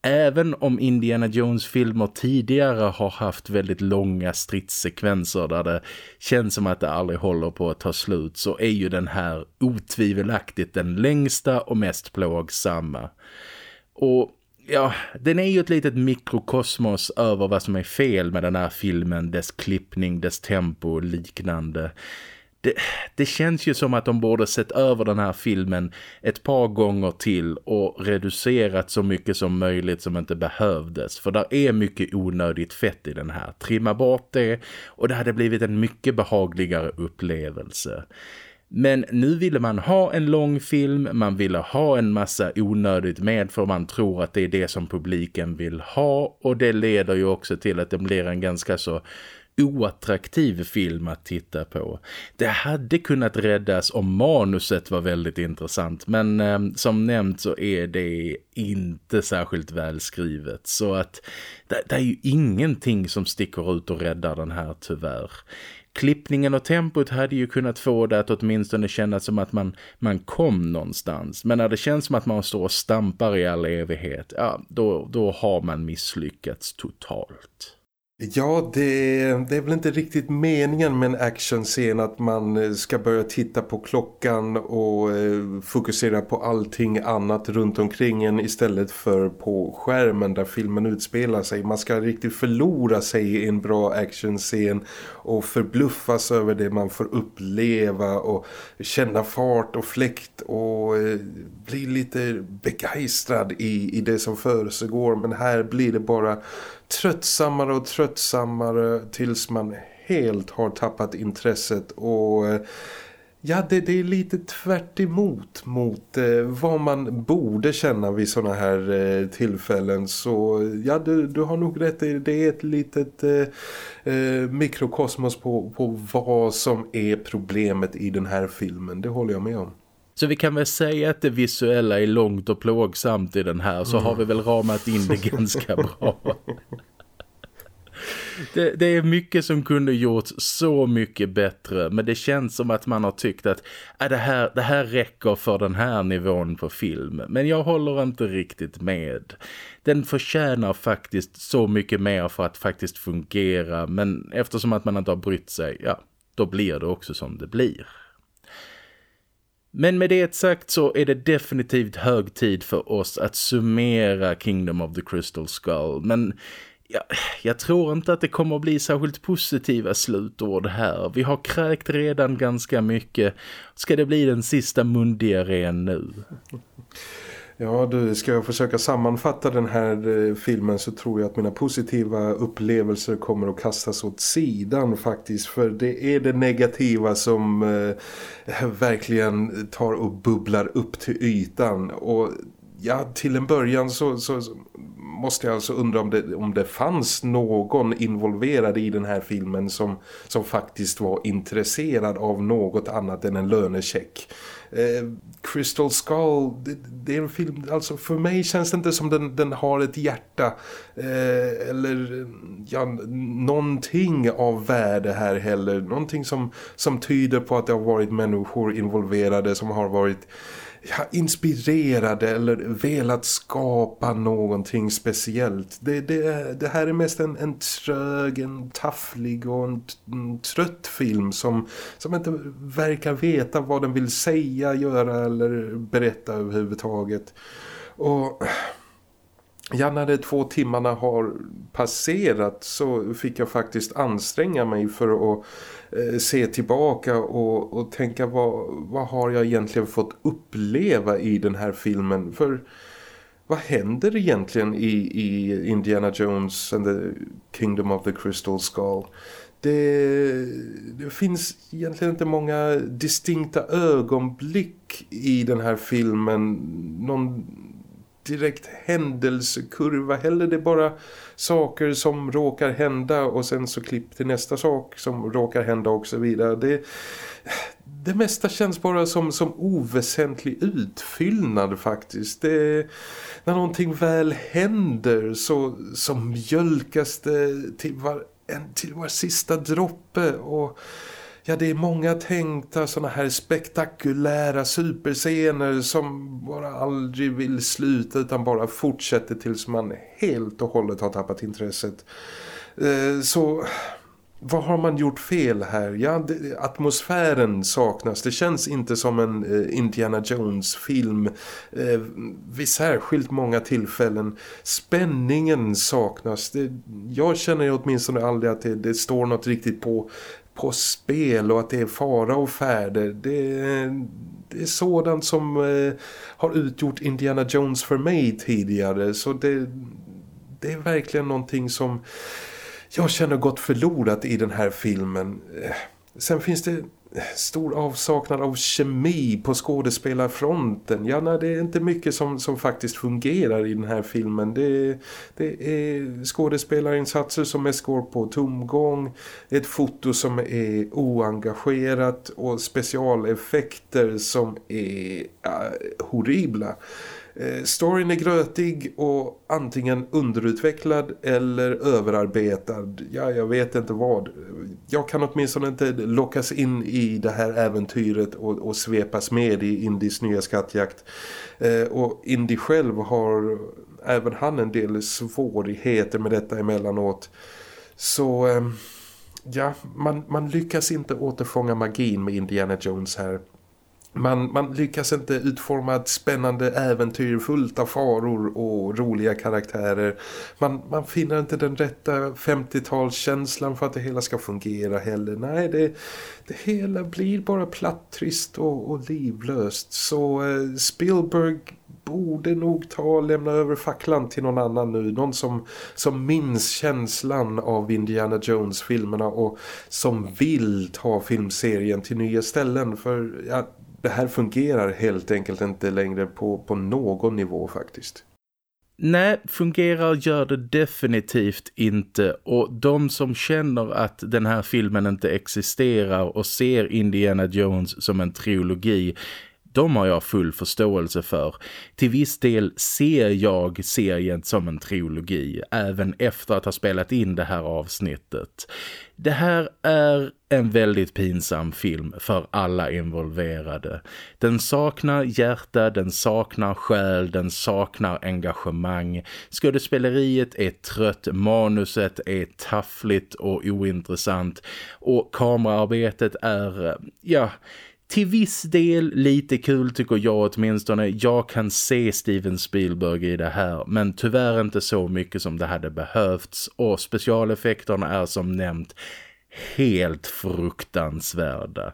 Även om Indiana Jones-filmer tidigare har haft väldigt långa stridssekvenser där det känns som att det aldrig håller på att ta slut så är ju den här otvivelaktigt den längsta och mest plågsamma. Och ja, den är ju ett litet mikrokosmos över vad som är fel med den här filmen, dess klippning, dess tempo och liknande det, det känns ju som att de borde sett över den här filmen ett par gånger till och reducerat så mycket som möjligt som inte behövdes. För där är mycket onödigt fett i den här. Trimma bort det och det hade blivit en mycket behagligare upplevelse. Men nu ville man ha en lång film, man ville ha en massa onödigt med för man tror att det är det som publiken vill ha och det leder ju också till att det blir en ganska så oattraktiv film att titta på. Det hade kunnat räddas om manuset var väldigt intressant men eh, som nämnt så är det inte särskilt välskrivet så att det, det är ju ingenting som sticker ut och räddar den här tyvärr. Klippningen och tempot hade ju kunnat få det att åtminstone kännas som att man, man kom någonstans. Men när det känns som att man står och stampar i all evighet, ja, då, då har man misslyckats totalt. Ja, det, det är väl inte riktigt meningen med en actionscen att man eh, ska börja titta på klockan och eh, fokusera på allting annat runt omkring en istället för på skärmen där filmen utspelar sig. Man ska riktigt förlora sig i en bra actionscen och förbluffas över det man får uppleva och känna fart och fläkt och eh, bli lite begeistrad i, i det som försiggår. Men här blir det bara tröttsammare och tröttsammare tills man helt har tappat intresset och eh, ja det, det är lite tvärt emot mot eh, vad man borde känna vid sådana här eh, tillfällen. Så ja du, du har nog rätt det är ett litet eh, eh, mikrokosmos på, på vad som är problemet i den här filmen, det håller jag med om. Så vi kan väl säga att det visuella är långt och plågsamt i den här så mm. har vi väl ramat in det ganska bra. Det, det, är mycket som kunde gjorts så mycket bättre men det känns som att man har tyckt att äh, det, här, det här räcker för den här nivån på film. Men jag håller inte riktigt med. Den förtjänar faktiskt så mycket mer för att faktiskt fungera men eftersom att man inte har brytt sig, ja, då blir det också som det blir. Men med det sagt så är det definitivt hög tid för oss att summera Kingdom of the Crystal Skull. Men jag, jag tror inte att det kommer att bli särskilt positiva slutord här. Vi har kräkt redan ganska mycket. Ska det bli den sista mundiaren nu? Ja, du, ska jag försöka sammanfatta den här eh, filmen så tror jag att mina positiva upplevelser kommer att kastas åt sidan faktiskt. För det är det negativa som eh, verkligen tar och bubblar upp till ytan. Och ja, till en början så, så, så måste jag alltså undra om det, om det fanns någon involverad i den här filmen som, som faktiskt var intresserad av något annat än en lönecheck. Eh, Crystal Skull, det, det, är en film, alltså för mig känns det inte som den, den har ett hjärta eh, eller ja, någonting av värde här heller. Någonting som, som tyder på att det har varit människor involverade som har varit ja, inspirerade eller velat skapa någonting speciellt. Det, det, det här är mest en, en trög, en tafflig och en, en trött film som, som inte verkar veta vad den vill säga, göra eller berätta överhuvudtaget. Och... Ja, när de två timmarna har passerat så fick jag faktiskt anstränga mig för att Eh, se tillbaka och, och tänka vad, vad har jag egentligen fått uppleva i den här filmen? För vad händer egentligen i, i Indiana Jones and the Kingdom of the Crystal Skull? Det, det, finns egentligen inte många distinkta ögonblick i den här filmen. Någon direkt händelsekurva heller. Det är bara saker som råkar hända och sen så klipp till nästa sak som råkar hända och så vidare. Det, det mesta känns bara som, som oväsentlig utfyllnad faktiskt. Det, när någonting väl händer så, så mjölkas det till var, en, till var sista droppe och ja det är många tänkta såna här spektakulära superscener som bara aldrig vill sluta utan bara fortsätter tills man helt och hållet har tappat intresset. Eh, så vad har man gjort fel här? Ja, det, atmosfären saknas. Det känns inte som en eh, Indiana Jones-film eh, vid särskilt många tillfällen. Spänningen saknas. Det, jag känner åtminstone aldrig att det, det står något riktigt på, på spel och att det är fara och färder. Det, det är sådant som eh, har utgjort Indiana Jones för mig tidigare. Så det, det är verkligen någonting som jag känner gått förlorat i den här filmen. Eh, sen finns det stor avsaknad av kemi på skådespelarfronten. Ja, nej, det är inte mycket som, som faktiskt fungerar i den här filmen. Det, det är skådespelarinsatser som mest går på tomgång, ett foto som är oengagerat och specialeffekter som är äh, horribla. Eh, storyn är grötig och antingen underutvecklad eller överarbetad. Ja, jag vet inte vad. Jag kan åtminstone inte lockas in i det här äventyret och, och svepas med i Indies nya skattjakt. Eh, och Indy själv har även han en del svårigheter med detta emellanåt. Så eh, ja, man, man lyckas inte återfånga magin med Indiana Jones här. Man, man lyckas inte utforma ett spännande äventyr fullt av faror och roliga karaktärer. Man, man finner inte den rätta 50-talskänslan för att det hela ska fungera heller. Nej, det, det hela blir bara plattrist och, och livlöst. Så eh, Spielberg borde nog ta och lämna över facklan till någon annan nu. Någon som, som minns känslan av Indiana Jones-filmerna och som vill ta filmserien till nya ställen. För ja, det här fungerar helt enkelt inte längre på, på någon nivå faktiskt. Nej, fungerar gör det definitivt inte och de som känner att den här filmen inte existerar och ser Indiana Jones som en trilogi de har jag full förståelse för. Till viss del ser jag serien som en trilogi, även efter att ha spelat in det här avsnittet. Det här är en väldigt pinsam film för alla involverade. Den saknar hjärta, den saknar själ, den saknar engagemang. Skådespeleriet är trött, manuset är taffligt och ointressant och kameraarbetet är, ja till viss del lite kul tycker jag åtminstone. Jag kan se Steven Spielberg i det här men tyvärr inte så mycket som det hade behövts och specialeffekterna är som nämnt helt fruktansvärda.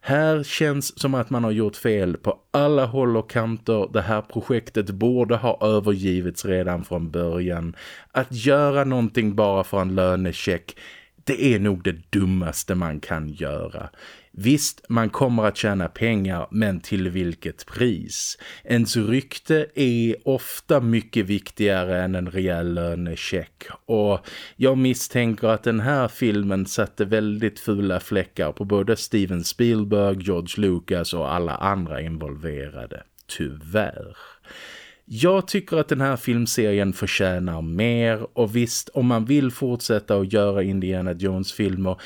Här känns som att man har gjort fel på alla håll och kanter. Det här projektet borde ha övergivits redan från början. Att göra någonting bara för en lönecheck, det är nog det dummaste man kan göra. Visst, man kommer att tjäna pengar, men till vilket pris? Ens rykte är ofta mycket viktigare än en rejäl lönecheck. Och jag misstänker att den här filmen satte väldigt fula fläckar på både Steven Spielberg, George Lucas och alla andra involverade. Tyvärr. Jag tycker att den här filmserien förtjänar mer och visst om man vill fortsätta att göra Indiana Jones-filmer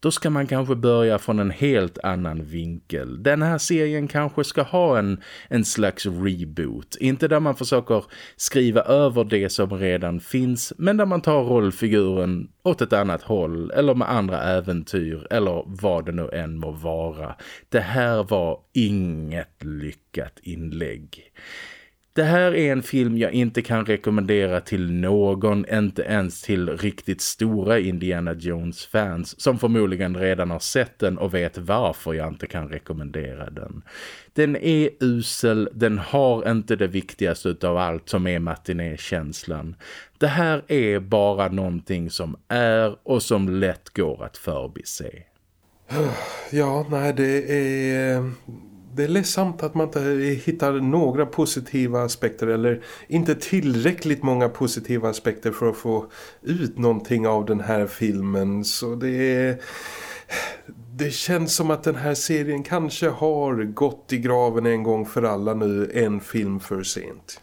då ska man kanske börja från en helt annan vinkel. Den här serien kanske ska ha en, en slags reboot. Inte där man försöker skriva över det som redan finns men där man tar rollfiguren åt ett annat håll eller med andra äventyr eller vad det nu än må vara. Det här var inget lyckat inlägg. Det här är en film jag inte kan rekommendera till någon, inte ens till riktigt stora Indiana Jones-fans som förmodligen redan har sett den och vet varför jag inte kan rekommendera den. Den är usel, den har inte det viktigaste av allt som är matinékänslan. Det här är bara någonting som är och som lätt går att förbise. Ja, nej det är eh, det är ledsamt att man inte hittar några positiva aspekter eller inte tillräckligt många positiva aspekter för att få ut någonting av den här filmen. Så det är... Det känns som att den här serien kanske har gått i graven en gång för alla nu, en film för sent.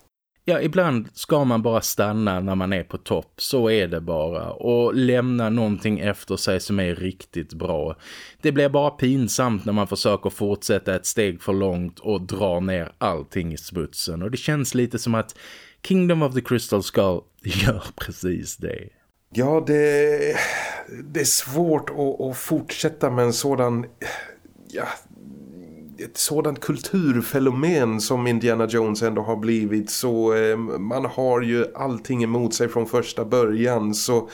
Ja, ibland ska man bara stanna när man är på topp. Så är det bara. Och lämna någonting efter sig som är riktigt bra. Det blir bara pinsamt när man försöker fortsätta ett steg för långt och dra ner allting i smutsen. Och det känns lite som att Kingdom of the Crystal Skull gör precis det. Ja, det, det är svårt att, att fortsätta med en sådan... Ja, ett sådant kulturfenomen som Indiana Jones ändå har blivit så eh, man har ju allting emot sig från första början så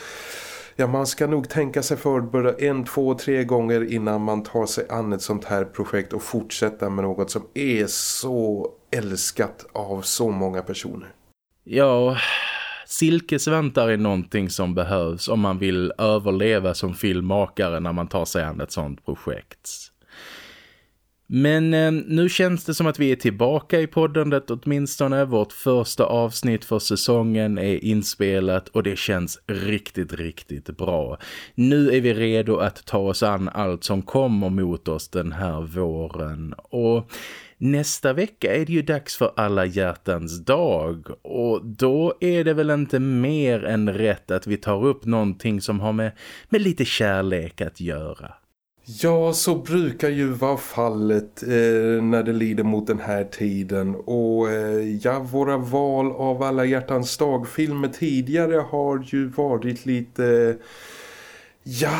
ja, man ska nog tänka sig för både en, två, tre gånger innan man tar sig an ett sånt här projekt och fortsätta med något som är så älskat av så många personer. Ja, silkesväntar är någonting som behövs om man vill överleva som filmmakare när man tar sig an ett sånt projekt. Men eh, nu känns det som att vi är tillbaka i poddandet åtminstone. Vårt första avsnitt för säsongen är inspelat och det känns riktigt, riktigt bra. Nu är vi redo att ta oss an allt som kommer mot oss den här våren. Och nästa vecka är det ju dags för alla hjärtans dag. Och då är det väl inte mer än rätt att vi tar upp någonting som har med, med lite kärlek att göra. Ja, så brukar ju vara fallet eh, när det lider mot den här tiden. Och eh, ja, våra val av alla hjärtans dagfilmer tidigare har ju varit lite... Ja,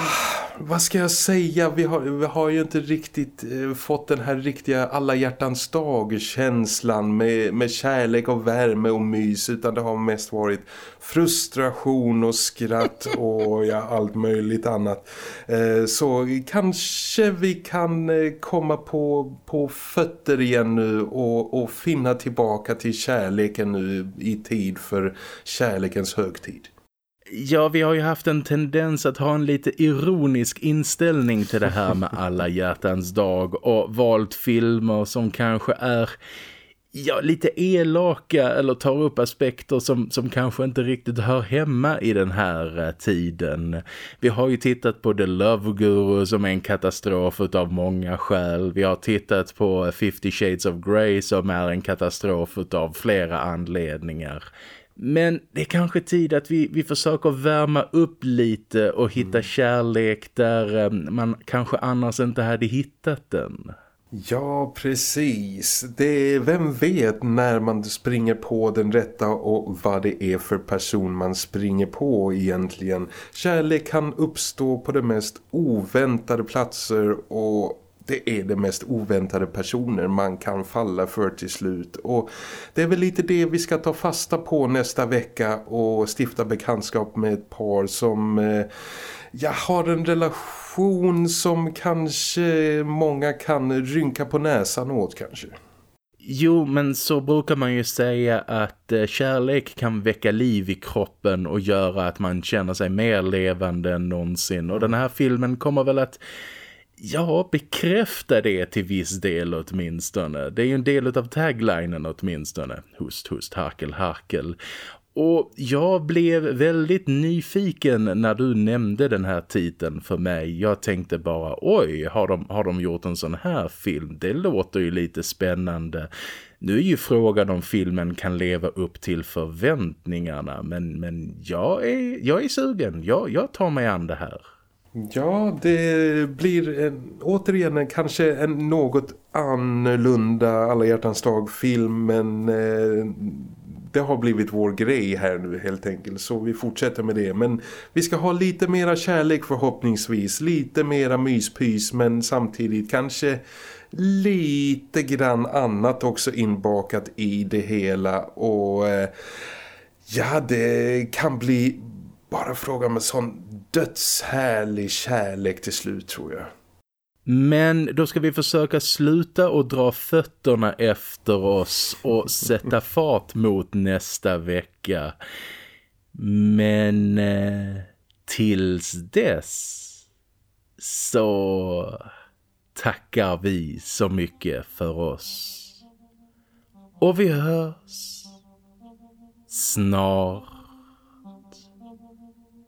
vad ska jag säga? Vi har, vi har ju inte riktigt eh, fått den här riktiga alla hjärtans dag-känslan med, med kärlek och värme och mys utan det har mest varit frustration och skratt och ja, allt möjligt annat. Eh, så kanske vi kan eh, komma på, på fötter igen nu och, och finna tillbaka till kärleken nu i tid för kärlekens högtid. Ja, vi har ju haft en tendens att ha en lite ironisk inställning till det här med alla hjärtans dag och valt filmer som kanske är ja, lite elaka eller tar upp aspekter som, som kanske inte riktigt hör hemma i den här eh, tiden. Vi har ju tittat på The Love Guru som är en katastrof av många skäl. Vi har tittat på eh, 50 Shades of Grey som är en katastrof av flera anledningar. Men det är kanske tid att vi, vi försöker värma upp lite och hitta mm. kärlek där um, man kanske annars inte hade hittat den. Ja, precis. Det vem vet när man springer på den rätta och vad det är för person man springer på egentligen. Kärlek kan uppstå på de mest oväntade platser och det är det mest oväntade personer man kan falla för till slut. Och det är väl lite det vi ska ta fasta på nästa vecka och stifta bekantskap med ett par som eh, jag har en relation som kanske många kan rynka på näsan åt kanske. Jo, men så brukar man ju säga att eh, kärlek kan väcka liv i kroppen och göra att man känner sig mer levande än någonsin. Och den här filmen kommer väl att Ja, bekräfta det till viss del åtminstone. Det är ju en del av taglinen åtminstone. Hust, hust, harkel, harkel. Och jag blev väldigt nyfiken när du nämnde den här titeln för mig. Jag tänkte bara, oj, har de, har de gjort en sån här film? Det låter ju lite spännande. Nu är ju frågan om filmen kan leva upp till förväntningarna. Men, men jag, är, jag är sugen. Jag, jag tar mig an det här. Ja, det blir en, återigen en, kanske en något annorlunda alla hjärtans dag-film men eh, det har blivit vår grej här nu helt enkelt så vi fortsätter med det. Men vi ska ha lite mera kärlek förhoppningsvis, lite mera myspys men samtidigt kanske lite grann annat också inbakat i det hela och eh, ja det kan bli bara fråga med sån dödshärlig kärlek till slut tror jag. Men då ska vi försöka sluta och dra fötterna efter oss och sätta fart mot nästa vecka. Men eh, tills dess så tackar vi så mycket för oss. Och vi hörs snart